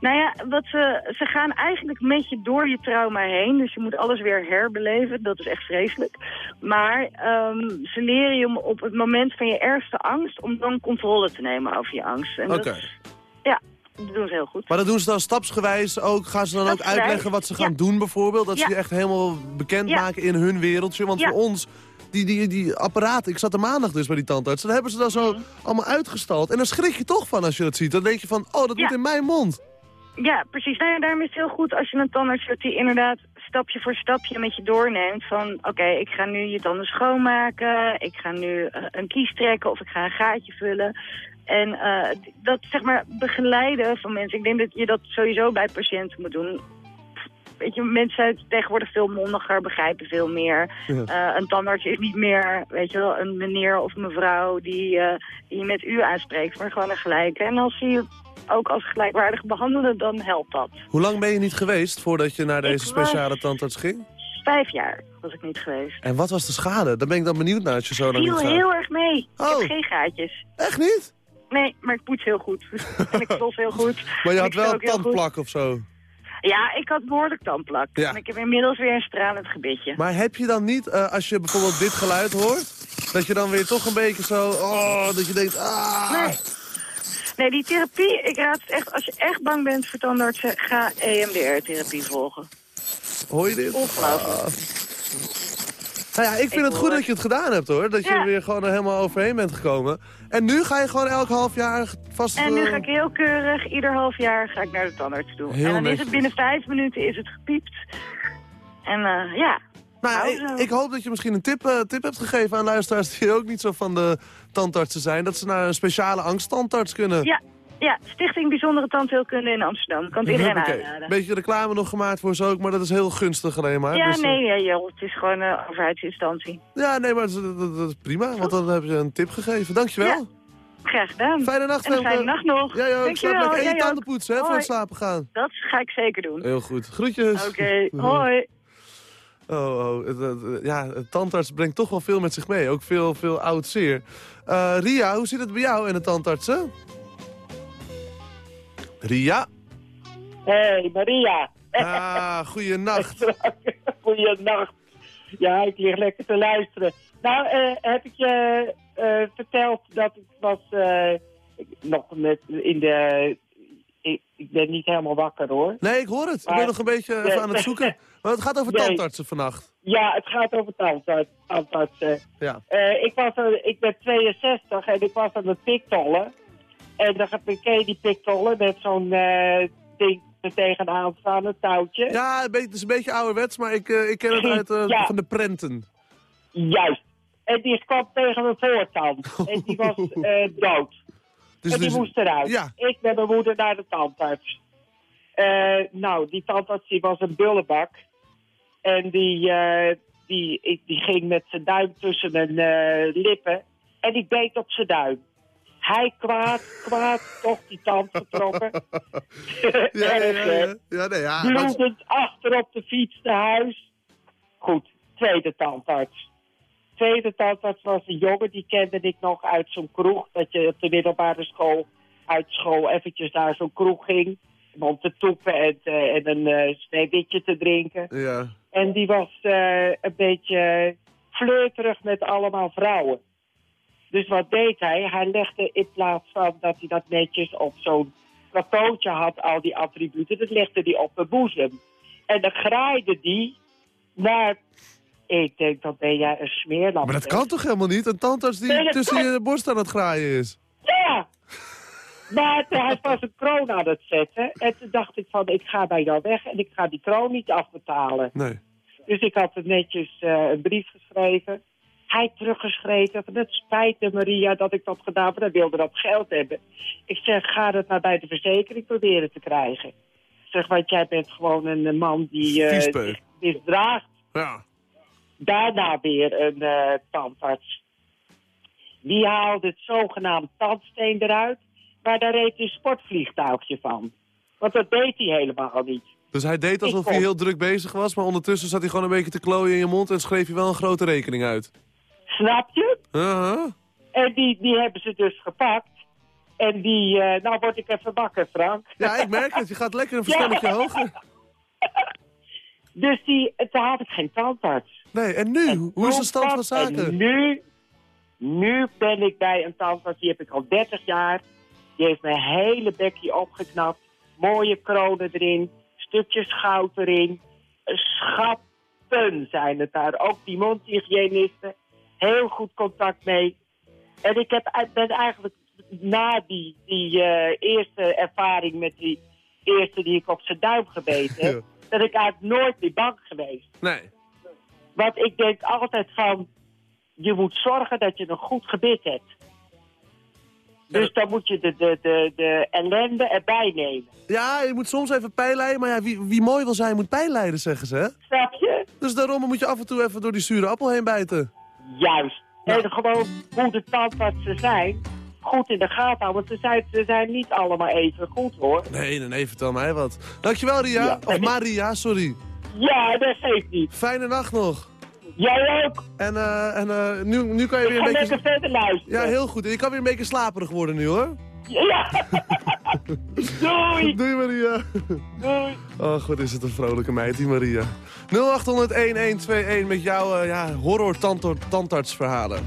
Nou ja, wat ze, ze gaan eigenlijk met je door je trauma heen. Dus je moet alles weer herbeleven. Dat is echt vreselijk. Maar ehm, ze leren je om op het moment van je ergste angst... om dan controle te nemen over je angst. Oké. ja, dat doen ze heel goed. Maar dat doen ze dan stapsgewijs ook? Gaan ze dan ook uitleggen wat ze gaan ja. doen bijvoorbeeld? Dat ze je echt helemaal bekend Ja. maken in hun wereldje? Want voor ons, die, die, die apparaten, ik zat er maandag dus bij die tandarts... dan hebben ze dat zo allemaal uitgestald. En dan schrik je toch van als je dat ziet. Dan denk je van, oh, dat Ja. moet in mijn mond. Ja, precies. Nou ja, daarom is het heel goed als je een tandarts hebt die inderdaad stapje voor stapje met je doorneemt. Van, oké, ik ga nu je tanden schoonmaken, ik ga nu eh, een kies trekken of ik ga een gaatje vullen. En eh, dat, zeg maar, begeleiden van mensen. Ik denk dat je dat sowieso bij patiënten moet doen. Weet je, mensen tegenwoordig veel mondiger, begrijpen veel meer. Ja. Eh, een tandarts is niet meer, weet je wel, een meneer of mevrouw die, eh, die je met u aanspreekt, maar gewoon een gelijke. En als je ook als gelijkwaardig behandelen, dan helpt dat. Hoe lang ben je niet geweest voordat je naar deze Ik speciale tandarts ging? Vijf jaar was ik niet geweest. En wat was de schade? Daar ben ik dan benieuwd naar als je zo lang niet Viel gaat. heel erg mee. Ik Oh. heb geen gaatjes. Echt niet? Nee, maar ik poets heel goed. [laughs] en ik flos heel goed. Maar je had ik wel tandplak of zo. Ja, ik had behoorlijk tandplak. Ja. En ik heb inmiddels weer een stralend gebitje. Maar heb je dan niet, eh, als je bijvoorbeeld dit geluid hoort... dat je dan weer toch een beetje zo... Oh, dat je denkt... Ah. Nee. Nee, die therapie, ik raad het echt, als je echt bang bent voor tandartsen, ga EMDR-therapie volgen. Hoor je dit? Ongelooflijk. Ah. Nou ja, ik vind Ik het goed hoor- dat je het gedaan hebt hoor. Dat je Ja. er weer gewoon er helemaal overheen bent gekomen. En nu ga je gewoon elk half jaar vast... En nu eh, ga ik heel keurig, ieder half jaar ga ik naar de tandarts toe. Heel en dan is het binnen vijf minuten is het gepiept. En eh, ja, Nou, ja, ik, ik hoop dat je misschien een tip, eh, tip hebt gegeven aan luisteraars... die ook niet zo van de tandartsen zijn. Dat ze naar een speciale angsttandarts kunnen. ja, ja, Stichting Bijzondere Tandheelkunde in Amsterdam. Kan het iedereen aanraden. Beetje reclame nog gemaakt voor ze ook, maar dat is heel gunstig alleen maar. Ja, Dus, eh, nee, ja, joh, het is gewoon een overheidsinstantie. Ja, nee, maar dat, is- dat- dat is prima, want dan heb je een tip gegeven. Dankjewel. Ja. Graag gedaan. Fijne nacht, En een fijne nacht nog. Ja, joh, ik Dankjewel. slaap lekker. Je tanden poetsen, hè, voor het slapen gaan. Dat ga ik zeker doen. Heel goed. Groetjes. Oké, hoi. Oh, oh het, het- ja, het tandarts brengt toch wel veel met zich mee. Ook veel, veel oud zeer. Eh, Ria, hoe zit het bij jou in de tandartsen? Ria? Hey, Maria. Ah, goeienacht. [laughs] Goeienacht. Ja, ik lig lekker te luisteren. Nou, eh, heb ik je eh, verteld dat ik was eh, nog met in de... Ik, ik ben niet helemaal wakker hoor. Nee, ik hoor het. Ik ben nog een beetje even aan het zoeken. [laughs] Maar het gaat over Nee. tandartsen vannacht. Ja, het gaat over tandarts- tandartsen. Ja. Ik, was ik ben 62 en ik was aan het piktollen. En dan ken je die piktollen met zo'n eh, ding er tegenaan staan, een touwtje. Ja, het is een beetje ouderwets, maar ik, eh, ik ken het uit eh, Ja. van de prenten. Juist. En die kwam tegen mijn voortand. [laughs] En die was dood. Dus, en die dus- moest eruit. Ja. Ik met mijn moeder naar de tandarts. Nou, die tandarts die was een bullebak. En die, die, ik- die ging met zijn duim tussen mijn lippen. En ik beet op zijn duim. Hij kwaad, kwaad, toch die tand getrokken. [laughs] Ja, ja, ja, hè? ja. Ja, nee, ja. Bloedend achter op de fiets naar huis. Goed, tweede tandarts. Tweede tandarts was een jongen, die kende ik nog uit zo'n kroeg. Dat je op de middelbare school, uit school eventjes naar zo'n kroeg ging. Om te toepen en, te- en een eh sneeuwwitje te drinken. Ja. En die was eh, een beetje flirterig met allemaal vrouwen. Dus wat deed hij? Hij legde in plaats van dat hij dat netjes op zo'n plateautje had, al die attributen, dat legde hij op de boezem. En dan graaide die naar Ik denk, dan ben jij een smeerlap. Maar dat kan toch helemaal niet? Een tandarts die Nee, tussen kan. je borst aan het graaien is. Ja! Maar hij was een kroon aan het zetten. En toen dacht ik van, ik ga bij jou weg en ik ga die kroon niet afbetalen. Nee. Dus ik had netjes eh, een brief geschreven. Hij teruggeschreven van, het spijt me Maria dat ik dat gedaan heb. Hij wilde dat geld hebben. Ik zeg, ga dat maar bij de verzekering proberen te krijgen. Ik zeg, want jij bent gewoon een eh, man die zich misdraagt. Ja. Daarna weer een eh, tandarts. Die haalde het zogenaamd tandsteen eruit, maar daar reed hij een sportvliegtuigje van. Want dat deed hij helemaal niet. Dus hij deed alsof hij heel druk bezig was, maar ondertussen zat hij gewoon een beetje te klooien in je mond en schreef je wel een grote rekening uit. Snap je? Uh-huh. En die, die hebben ze dus gepakt. En die, eh, nou word ik even wakker, Frank. Ja, ik merk het. Je gaat lekker een verstandje hoger. [laughs] Dus die, toen had ik geen tandarts. Nee, en nu? Hoe is de stand van En zaken? nu, nu ben ik bij een tandarts, die heb ik al 30 jaar. Die heeft mijn hele bekje opgeknapt. Mooie kronen erin, stukjes goud erin. Schatten zijn het daar. Ook die mondhygiënisten. Heel goed contact mee. En ik heb, ben eigenlijk na die, die eh, eerste ervaring met die eerste die ik op zijn duim gebeten [laughs] heb, ben ik eigenlijk nooit meer bang geweest. Nee. Want ik denk altijd van, je moet zorgen dat je een goed gebit hebt. Dus dan moet je de, de, de, de ellende erbij nemen. Ja, je moet soms even pijn lijden, maar ja, wie, wie mooi wil zijn moet pijn lijden, zeggen ze? Snap je? Dus daarom moet je af en toe even door die zure appel heen bijten. Juist. En gewoon hoe de tandartsen zijn, goed in de gaten houden. Want ze zijn, ze zijn niet allemaal even goed, hoor. Nee, nee, nee, vertel mij wat. Dankjewel, Ria. Ja, of Maria, sorry. Ja, dat geeft niet. Fijne nacht nog. Jij ook. En, eh, en eh, nu, nu kan je Ik weer een beetje... lekker verder luisteren. Ja, heel goed. En je kan weer een beetje slaperig worden nu, hoor. Ja. [laughs] Doei. Doei, Maria. Doei. Oh, goed is het een vrolijke meid, die Maria. 0800-1121 met jouw eh, ja, horror tandartsverhalen.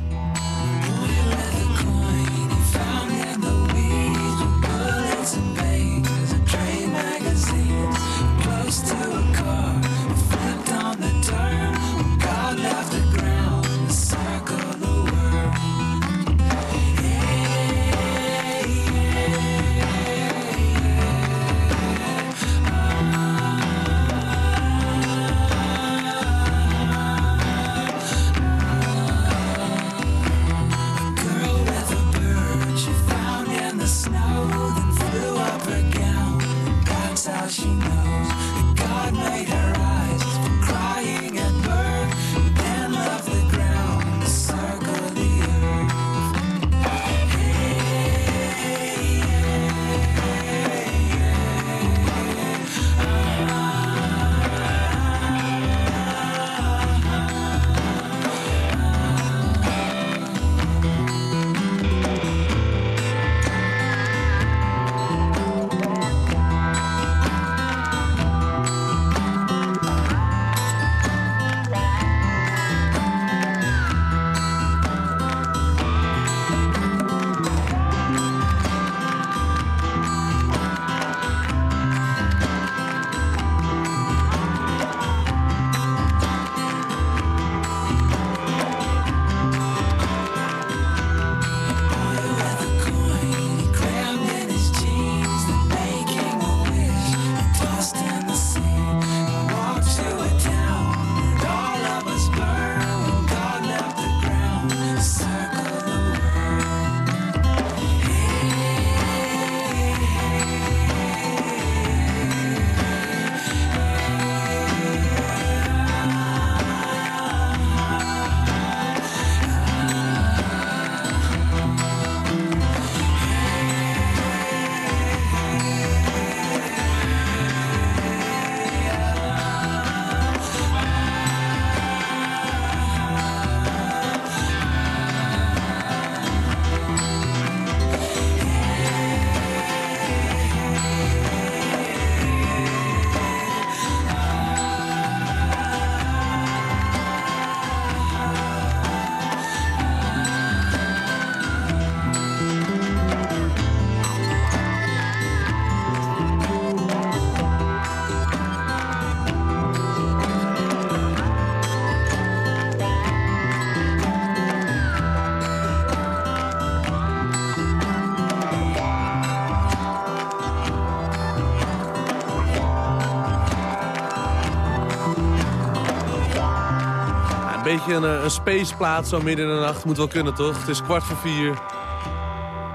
Beetje een, eh, een spaceplaat zo midden in de nacht. Moet wel kunnen, toch? Het is kwart voor vier.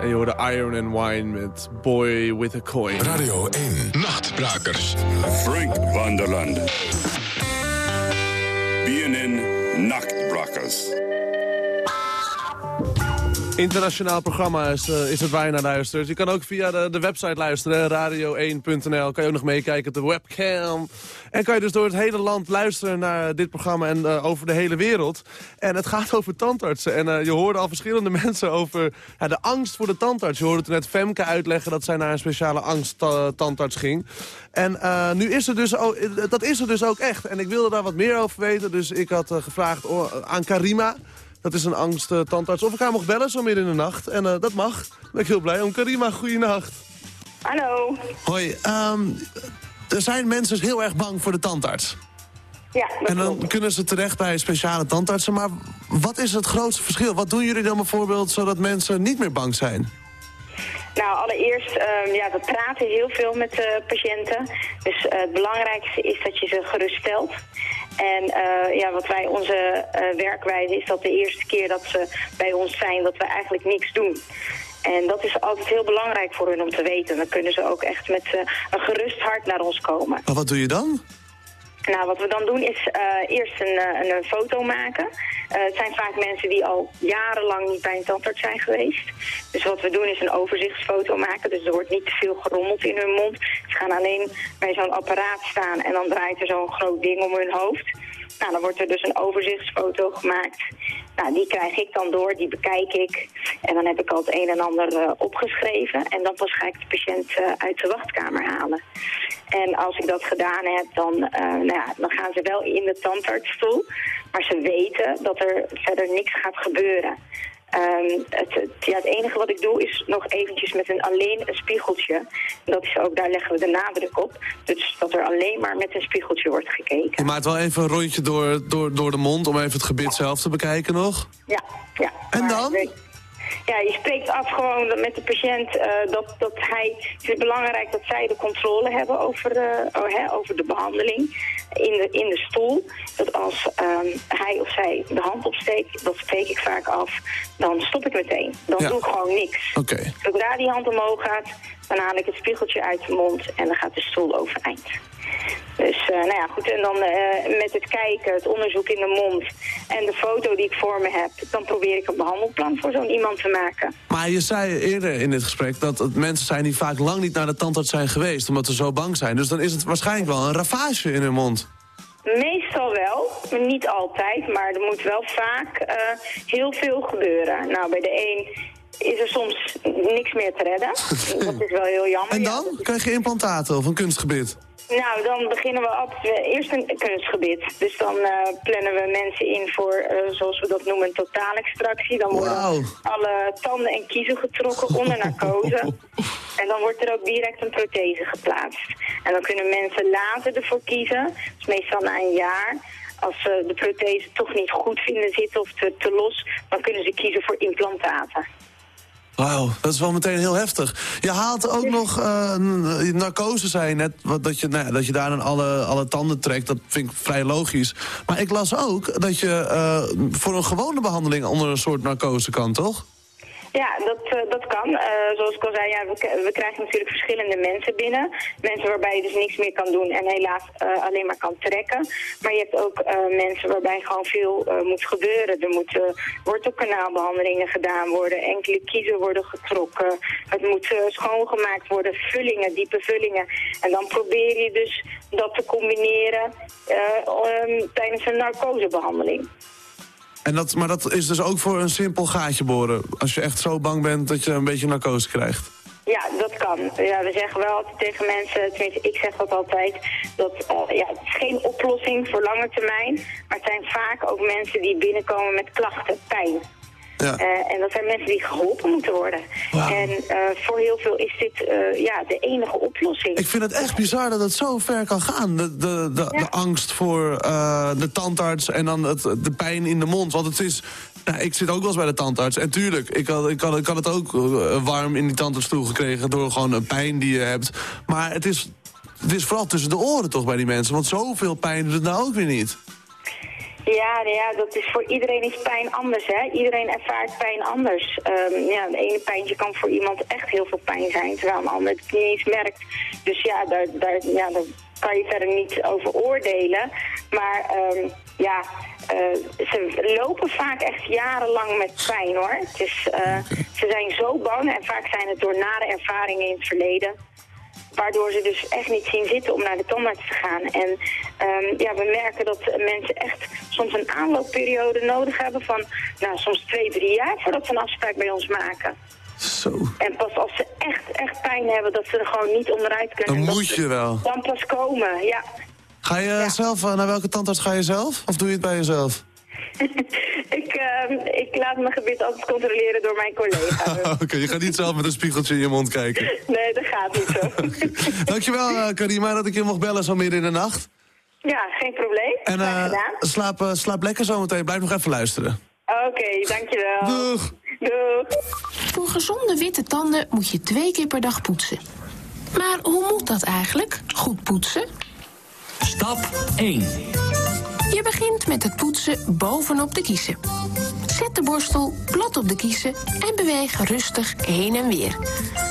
En je hoorde Iron and Wine met Boy with a Coin. Radio 1, Nachtbrakers. Frank van der Landen. BNN Nachtbrakers. Internationaal programma is, eh, is het waar je naar luistert. Je kan ook via de, de website luisteren, radio1.nl. Kan je ook nog meekijken op de webcam. En kan je dus door het hele land luisteren naar dit programma en eh, over de hele wereld. En het gaat over tandartsen. En eh, je hoorde al verschillende [laughs] mensen over de angst voor de tandarts. Je hoorde toen net Femke uitleggen dat zij naar een speciale angst-tandarts ging. En nu is er dus ook, dat is er dus ook echt. En ik wilde daar wat meer over weten. Dus ik had gevraagd oh, aan Karima. Dat is een angst-tandarts. Of ik haar mocht bellen zo midden in de nacht. En eh, dat mag. Daar ben ik heel blij om. Karima, goeienacht. Hallo. Hoi. ehm, er zijn mensen heel erg bang voor de tandarts. Ja, dat En dan klopt. kunnen ze terecht bij speciale tandartsen. Maar wat is het grootste verschil? Wat doen jullie dan bijvoorbeeld zodat mensen niet meer bang zijn? Nou, allereerst, ehm, ja, we praten heel veel met de patiënten. Dus eh, het belangrijkste is dat je ze geruststelt. En eh, ja, wat wij, onze eh, werkwijze is dat de eerste keer dat ze bij ons zijn, dat we eigenlijk niks doen. En dat is altijd heel belangrijk voor hun om te weten. Dan kunnen ze ook echt met eh, een gerust hart naar ons komen. Maar wat doe je dan? Nou, wat we dan doen is eh, eerst een, eh, een, een foto maken. Eh, het zijn vaak mensen die al jarenlang niet bij een tandarts zijn geweest. Dus wat we doen is een overzichtsfoto maken. Dus er wordt niet te veel gerommeld in hun mond. Ze gaan alleen bij zo'n apparaat staan en dan draait er zo'n groot ding om hun hoofd. Nou, dan wordt er dus een overzichtsfoto gemaakt. Nou, die krijg ik dan door, die bekijk ik. En dan heb ik al het een en ander eh, opgeschreven. En dan pas ga ik de patiënt eh, uit de wachtkamer halen. En als ik dat gedaan heb, dan, eh, nou ja, dan gaan ze wel in de tandartsstoel. Maar ze weten dat er verder niks gaat gebeuren. Ehm, het, het- ja, het enige wat ik doe is nog eventjes met een, alleen een spiegeltje. Dat is ook, daar leggen we de nadruk op. Dus dat er alleen maar met een spiegeltje wordt gekeken. Je maakt wel even een rondje door, door, door de mond om even het gebit zelf te bekijken nog. Ja, ja. En dan? Ja, je spreekt af gewoon met de patiënt eh, dat, dat hij... Het is belangrijk dat zij de controle hebben over, eh, oh, hè, over de behandeling in de, in de stoel. Dat als ehm, hij of zij de hand opsteekt, dat steek ik vaak af, dan stop ik meteen. Dan Ja. doe ik gewoon niks. Oké. Zodra die hand omhoog gaat, dan haal ik het spiegeltje uit de mond en dan gaat de stoel overeind. Dus, eh, nou ja, goed. En dan eh, met het kijken, het onderzoek in de mond en de foto die ik voor me heb, dan probeer ik een behandelplan voor zo'n iemand te maken. Maar je zei eerder in dit gesprek dat het mensen zijn die vaak lang niet naar de tandarts zijn geweest. Omdat ze zo bang zijn. Dus dan is het waarschijnlijk wel een ravage in hun mond. Meestal wel, maar niet altijd, maar er moet wel vaak eh, heel veel gebeuren. Nou, bij de een is er soms niks meer te redden. [laughs] Dat is wel heel jammer. En ja. dan? Krijg je implantaten of een kunstgebit? Nou, dan beginnen we altijd eerst een kunstgebied. Dus dan eh, plannen we mensen in voor, eh, zoals we dat noemen, een totaalextractie. Dan worden alle tanden en kiezen getrokken onder narcose. [laughs] En dan wordt er ook direct een prothese geplaatst. En dan kunnen mensen later ervoor kiezen, dus meestal na een jaar... Als ze de prothese toch niet goed vinden zitten of te, te los, dan kunnen ze kiezen voor implantaten. Wauw, dat is wel meteen heel heftig. Je haalt ook nog n- narcose, zei je net, wat, dat, je, nou dat je daar dan alle, alle tanden trekt. Dat vind ik vrij logisch. Maar ik las ook dat je eh, voor een gewone behandeling onder een soort narcose kan, toch? Ja, dat, eh, dat kan. Eh, zoals ik al zei, ja, we, we krijgen natuurlijk verschillende mensen binnen. Mensen waarbij je dus niks meer kan doen en helaas eh, alleen maar kan trekken. Maar je hebt ook mensen waarbij gewoon veel moet gebeuren. Er moeten wortelkanaalbehandelingen gedaan worden, enkele kiezen worden getrokken. Het moet schoongemaakt worden, vullingen, diepe vullingen. En dan probeer je dus dat te combineren tijdens een narcosebehandeling. En dat, maar dat is dus ook voor een simpel gaatje boren. Als je echt zo bang bent dat je een beetje narcose krijgt. Ja, dat kan. Ja, we zeggen wel altijd tegen mensen, tenminste ik zeg dat altijd, dat eh, ja, het is geen oplossing voor lange termijn, maar het zijn vaak ook mensen die binnenkomen met klachten, pijn. Ja. Eh, en dat zijn mensen die geholpen moeten worden. En eh, voor heel veel is dit eh, ja, de enige oplossing. Ik vind het echt bizar dat het zo ver kan gaan. De, de, de, de angst voor de tandarts en dan het, de pijn in de mond. Want het is... Nou, ik zit ook wel eens bij de tandarts. En tuurlijk, ik had, ik had, ik had het ook warm in die tandartsstoel gekregen... door gewoon een pijn die je hebt. Maar het is, het is vooral tussen de oren toch bij die mensen. Want zoveel pijn doet het nou ook weer niet. Ja, ja, dat is voor iedereen is pijn anders, hè. Iedereen ervaart pijn anders. Ehm, ja, de ene pijntje kan voor iemand echt heel veel pijn zijn, terwijl een ander het niet eens merkt. Dus ja, daar, daar, ja, daar kan je verder niet over oordelen. Maar ehm, ja, eh, ze lopen vaak echt jarenlang met pijn, hoor. Het eh, Ze zijn zo bang en vaak zijn het door nare ervaringen in het verleden. Waardoor ze dus echt niet zien zitten om naar de tandarts te gaan. En ehm, ja, we merken dat mensen echt soms een aanloopperiode nodig hebben van nou, soms twee, drie jaar voordat ze een afspraak bij ons maken. Zo. En pas als ze echt, echt pijn hebben, dat ze er gewoon niet onderuit kunnen. Dan moet je wel. Dan pas komen, ja. Ga je zelf, eh, naar welke tandarts ga je zelf? Of doe je het bij jezelf? Ik, ehm, ik laat mijn gebit altijd controleren door mijn collega. [laughs] Oké, je gaat niet zelf met een spiegeltje in je mond kijken. nee, dat gaat niet zo. [laughs] Dankjewel, eh, Karima, dat ik je mocht bellen zo midden in de nacht. ja, geen probleem. En eh, gedaan. slaap, eh, slaap lekker zometeen. Blijf nog even luisteren. Oké, dankjewel. Doeg. Doeg. Voor gezonde witte tanden moet je twee keer per dag poetsen. Maar hoe moet dat eigenlijk? Goed poetsen? Stap 1. Je begint met het poetsen bovenop de kiezen. Zet de borstel plat op de kiezen en beweeg rustig heen en weer.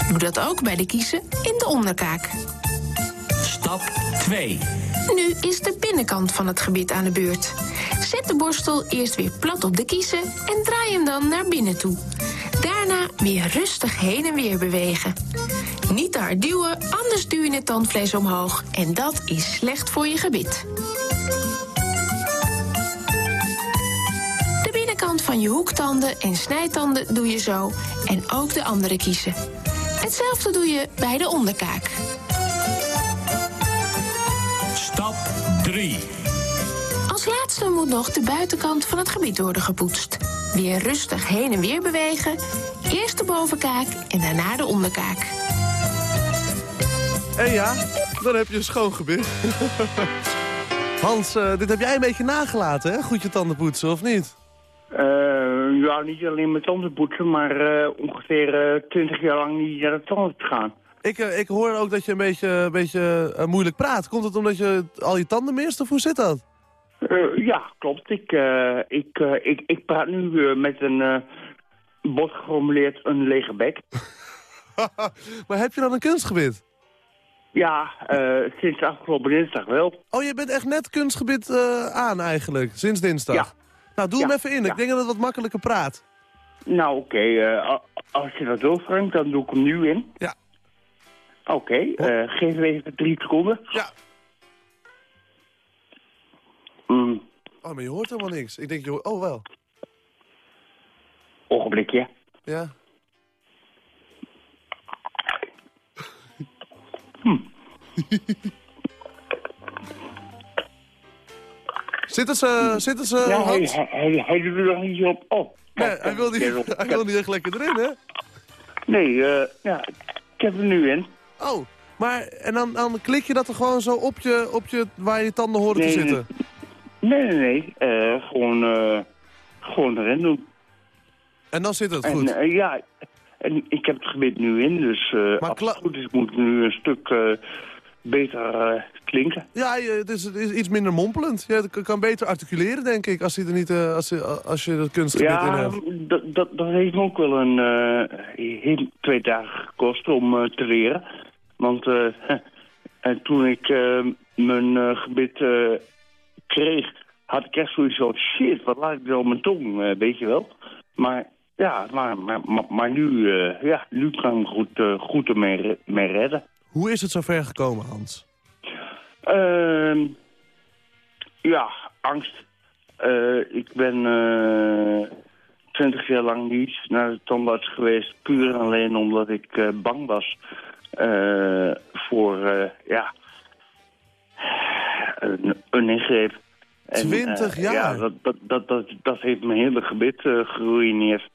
Doe dat ook bij de kiezen in de onderkaak. Stap 2. Nu is de binnenkant van het gebit aan de beurt. Zet de borstel eerst weer plat op de kiezen en draai hem dan naar binnen toe. Daarna weer rustig heen en weer bewegen. Niet te hard duwen, anders duw je het tandvlees omhoog. En dat is slecht voor je gebit. Van je hoektanden en snijtanden doe je zo. En ook de andere kiezen. Hetzelfde doe je bij de onderkaak. Stap 3. Als laatste moet nog de buitenkant van het gebit worden gepoetst. Weer rustig heen en weer bewegen. Eerst de bovenkaak en daarna de onderkaak. En ja, dan heb je een schoon gebit. [laughs] Hans, eh, dit heb jij een beetje nagelaten, hè? Goed je tanden poetsen, of niet? Eh, ja, niet alleen met tanden poetsen, maar eh, ongeveer twintig jaar lang niet naar de tanden te gaan. Ik, eh, ik hoor ook dat je een beetje, een beetje eh, moeilijk praat. Komt het omdat je al je tanden mist, of hoe zit dat? Eh, ja, klopt. Ik, eh, ik, eh, ik, ik praat nu eh, met een uh, bot geformuleerd een lege bek. [laughs] [laughs] maar heb je dan een kunstgebit? Ja, eh, sinds afgelopen dinsdag wel. Oh, je bent echt net kunstgebit eh, aan eigenlijk, sinds dinsdag? Ja. Nou, doe hem even in. Ik denk dat het wat makkelijker praat. Nou, oké. eh, als je dat wil, Frank, dan doe ik hem nu in. Ja. Oké, eh, geef me even drie seconden. Ja. Mm, Oh, maar je hoort helemaal niks. Ik denk, je hoort... Oh, wel. ogenblikje. Ja. [laughs] Zitten ze, zitten ze, ja, hij, hij, hij, hij er nog niet op. Oh, Nee, hij wil, niet, hij wil niet echt lekker erin, hè? Nee, eh, ja, ik heb hem nu in. Oh, maar en dan, dan klik je dat er gewoon zo op je, op je waar je tanden horen Nee, te zitten? Nee, nee, nee. eh, gewoon, eh, gewoon erin doen. En dan zit het En, goed? eh, ja, en ik heb het gebit nu in, dus eh als het goed is moet nu een stuk eh, beter eh, klinken. Ja, je, het, is, het is iets minder mompelend. Je kan- beter articuleren, denk ik, als, hij er niet, eh, als, je- als je dat kunstgebied in Ja, hebt. dat, dat, dat heeft me ook wel een eh, heel twee dagen gekost om eh, te leren. Want eh, [laughs] en toen ik eh, mijn eh, gebit eh, kreeg, had ik echt zoiets van... shit, wat laat ik er op mijn tong, eh, weet je wel. Maar ja, maar, maar, maar, maar nu, eh, ja, nu kan ik goed, eh, goed ermee re- mee redden. Hoe is het zover gekomen, Hans? Ehm, ja, angst. Eh, ik ben twintig jaar lang niet naar de tandarts geweest. Puur en alleen omdat ik eh, bang was eh, voor eh, ja, een, een ingreep. En, 20 eh, jaar? Ja, dat, dat, dat, dat, dat heeft mijn hele gebit eh, geruïneerd.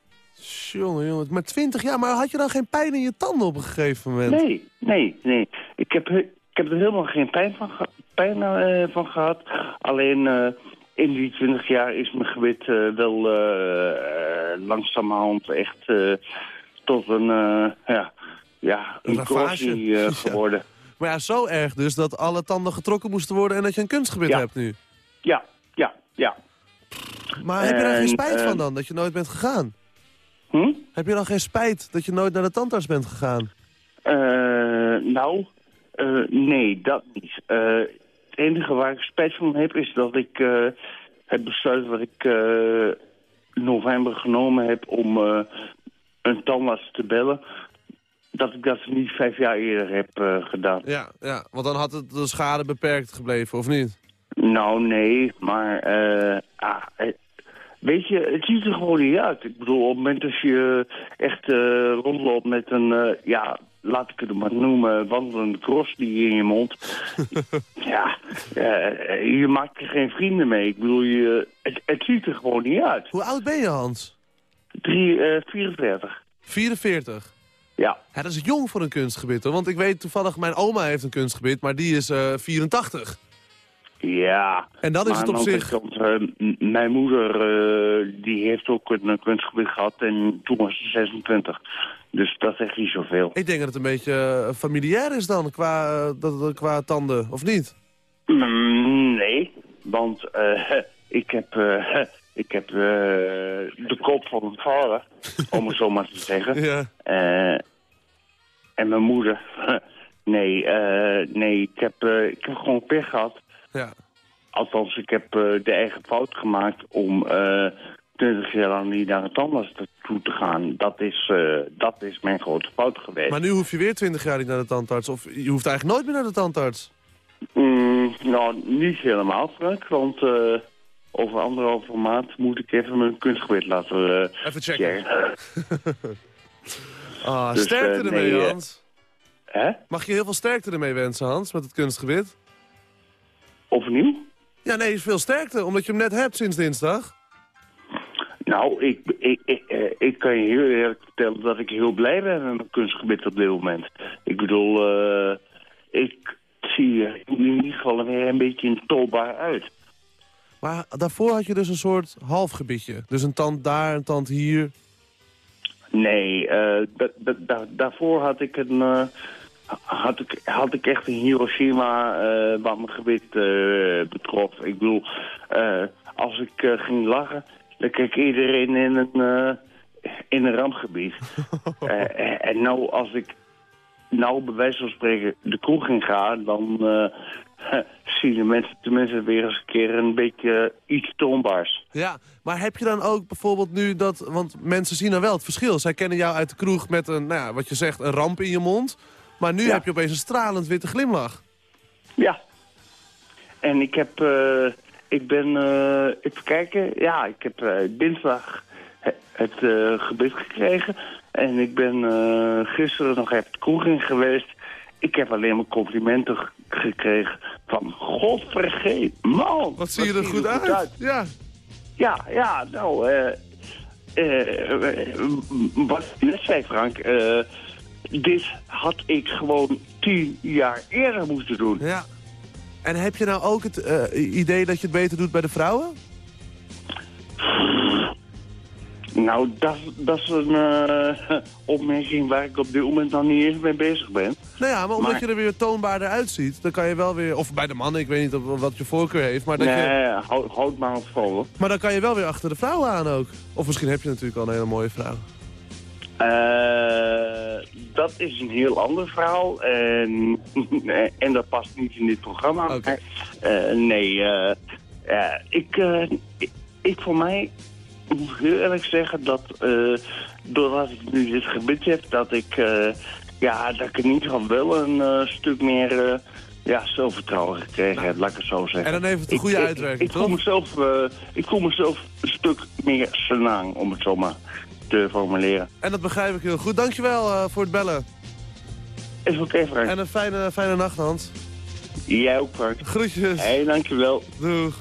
Jongen, jongen. Maar 20 jaar, maar had je dan geen pijn in je tanden op een gegeven moment? Nee, nee, nee. Ik heb, he- ik heb er helemaal geen pijn van, pijn, eh, van gehad. Alleen eh, in die 20 jaar is mijn gebit eh, wel langzamerhand echt tot een, ja, ja, een [laughs] Ja. geworden. Maar ja, zo erg dus dat alle tanden getrokken moesten worden en dat je een kunstgebit Ja. hebt nu. Ja, ja, ja. Maar heb je daar geen En, spijt van dan, dat je nooit bent gegaan? Hm? Heb je dan geen spijt dat je nooit naar de tandarts bent gegaan? Eh, nou, eh, nee, dat niet. Eh, het enige waar ik spijt van heb is dat ik het besluit wat ik in november genomen heb om een tandarts te bellen, dat ik dat niet vijf jaar eerder heb gedaan. Ja, ja, want dan had het de schade beperkt gebleven, of niet? Nou, nee, maar ah, weet je, het ziet er gewoon niet uit. Ik bedoel, op het moment dat je echt eh, rondloopt met een, eh, ja, laat ik het maar noemen, wandelende cross die in je mond. [laughs] ja, eh, je maakt er geen vrienden mee. Ik bedoel, je, het, het ziet er gewoon niet uit. Hoe oud ben je, Hans? Drie, eh 44. 44. Ja. ja. Dat is jong voor een kunstgebied, hoor. Want ik weet toevallig, mijn oma heeft een kunstgebied, maar die is eh 84. Ja. En dan is het op zich- kant, eh, mijn moeder, eh, die heeft ook een, kunstgebied gehad en toen was ze 26. Dus dat zegt niet zoveel. Ik denk dat het een beetje eh, familiair is dan, qua, dat, dat- qua tanden, of niet? Mm, nee, want [laughs] ik heb, [laughs] ik heb de kop van mijn vader, [laughs] om het zo maar te zeggen. Ja. En mijn moeder, nee, nee ik, heb, ik heb gewoon pech gehad. Ja. Althans, ik heb eh, de eigen fout gemaakt om eh 20 jaar lang niet naar een tandarts toe te gaan. Dat is, eh, dat is mijn grote fout geweest. Maar nu hoef je weer 20 jaar niet naar de tandarts, of je hoeft eigenlijk nooit meer naar de tandarts. Mm, nou, niet helemaal, Frank, want eh, over anderhalve maand moet ik even mijn kunstgebied laten Even checken. [laughs] Ah, Dus, sterkte ermee, nee, Hans. Hè? Mag je heel veel sterkte ermee wensen, Hans, met het kunstgebied? Opnieuw? Ja, nee, veel sterkte, omdat je hem net hebt sinds dinsdag. Nou, ik, ik, ik, eh, ik kan je heel eerlijk vertellen dat ik heel blij ben met mijn kunstgebied op dit moment. Ik bedoel, eh, ik zie er in ieder geval weer een beetje tolbaar uit. Maar daarvoor had je dus een soort halfgebiedje. Dus een tand daar, een tand hier. Nee, da- da- da- daarvoor had ik een... had ik, had ik echt een Hiroshima eh, wat mijn gebied eh, betrof. Ik bedoel, eh, als ik ging lachen, dan keek iedereen in een, in een rampgebied. [laughs] En- nou, als ik nou bij wijze van spreken de kroeg in ga, dan [laughs] zien de mensen tenminste weer eens een keer een beetje iets toonbaars. Ja, maar heb je dan ook bijvoorbeeld nu dat... Want mensen zien dan wel het verschil. Zij kennen jou uit de kroeg met een, nou ja, wat je zegt, een ramp in je mond. Maar nu heb je opeens een stralend witte glimlach. Ja. En ik heb, eh, ik ben, eh, even kijken, ja, ik heb eh, dinsdag he- het gebed gekregen. En ik ben gisteren nog even de kroeg in geweest. Ik heb alleen maar complimenten gekregen van, godvergeet, man. Wat zie je er goed uit? Ja. Ja, ja, nou, eh, wat je net zei, Frank, eh, dit had ik gewoon tien jaar eerder moeten doen. Ja. En heb je nou ook het eh, idee dat je het beter doet bij de vrouwen? Nou, dat, dat is een eh, opmerking waar ik op dit moment nog niet eens mee bezig ben. Nou ja, maar omdat Maar- je er weer toonbaarder uitziet, dan kan je wel weer... Of bij de mannen, ik weet niet of- wat je voorkeur heeft, maar, dat nee, je, houd, houd maar op vol. maar dan kan je wel weer achter de vrouwen aan ook. Of misschien heb je natuurlijk al een hele mooie vrouw. Eh, dat is een heel ander verhaal. En, [laughs] en dat past niet in dit programma. Eh, nee, eh, ik, ik, ik voor mij moet ik heel eerlijk zeggen dat eh, doordat ik nu dit gebied heb, dat ik, ja, dat ik in ieder geval wel een stuk meer ja, zelfvertrouwen gekregen heb, laat ik het zo zeggen. En dan een Ik- goede ik- uitwerking, ik, voel toch? mezelf, ik voel mezelf een stuk meer senang, om het zo maar te formuleren. En dat begrijp ik heel goed. Dankjewel eh voor het bellen. Is oké, Frank. En een fijne, fijne nacht, Hans. Jij ook, Frank. Groetjes. Hé, dankjewel. Doeg.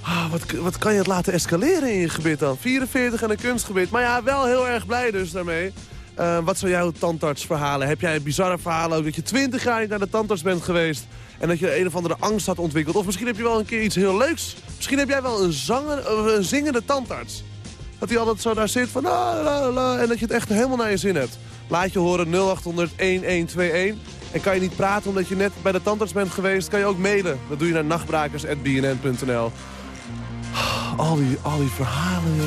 Ah, wat, wat kan je het laten escaleren in je gebied dan? 44 en een kunstgebied. Maar ja, wel heel erg blij dus daarmee. Eh, wat zijn jouw tandartsverhalen? Heb jij bizarre verhalen ook dat je 20 jaar niet naar de tandarts bent geweest... en dat je een of andere angst had ontwikkeld? Of misschien heb je wel een keer iets heel leuks. Misschien heb jij wel een, zanger, of een zingende tandarts. Dat hij altijd zo daar zit van la la la en dat je het echt helemaal naar je zin hebt. Laat je horen 0800 1121. En kan je niet praten omdat je net bij de tandarts bent geweest, kan je ook mailen. Dat doe je naar nachtbrakers.bnn.nl. [sighs] al die, al die verhalen?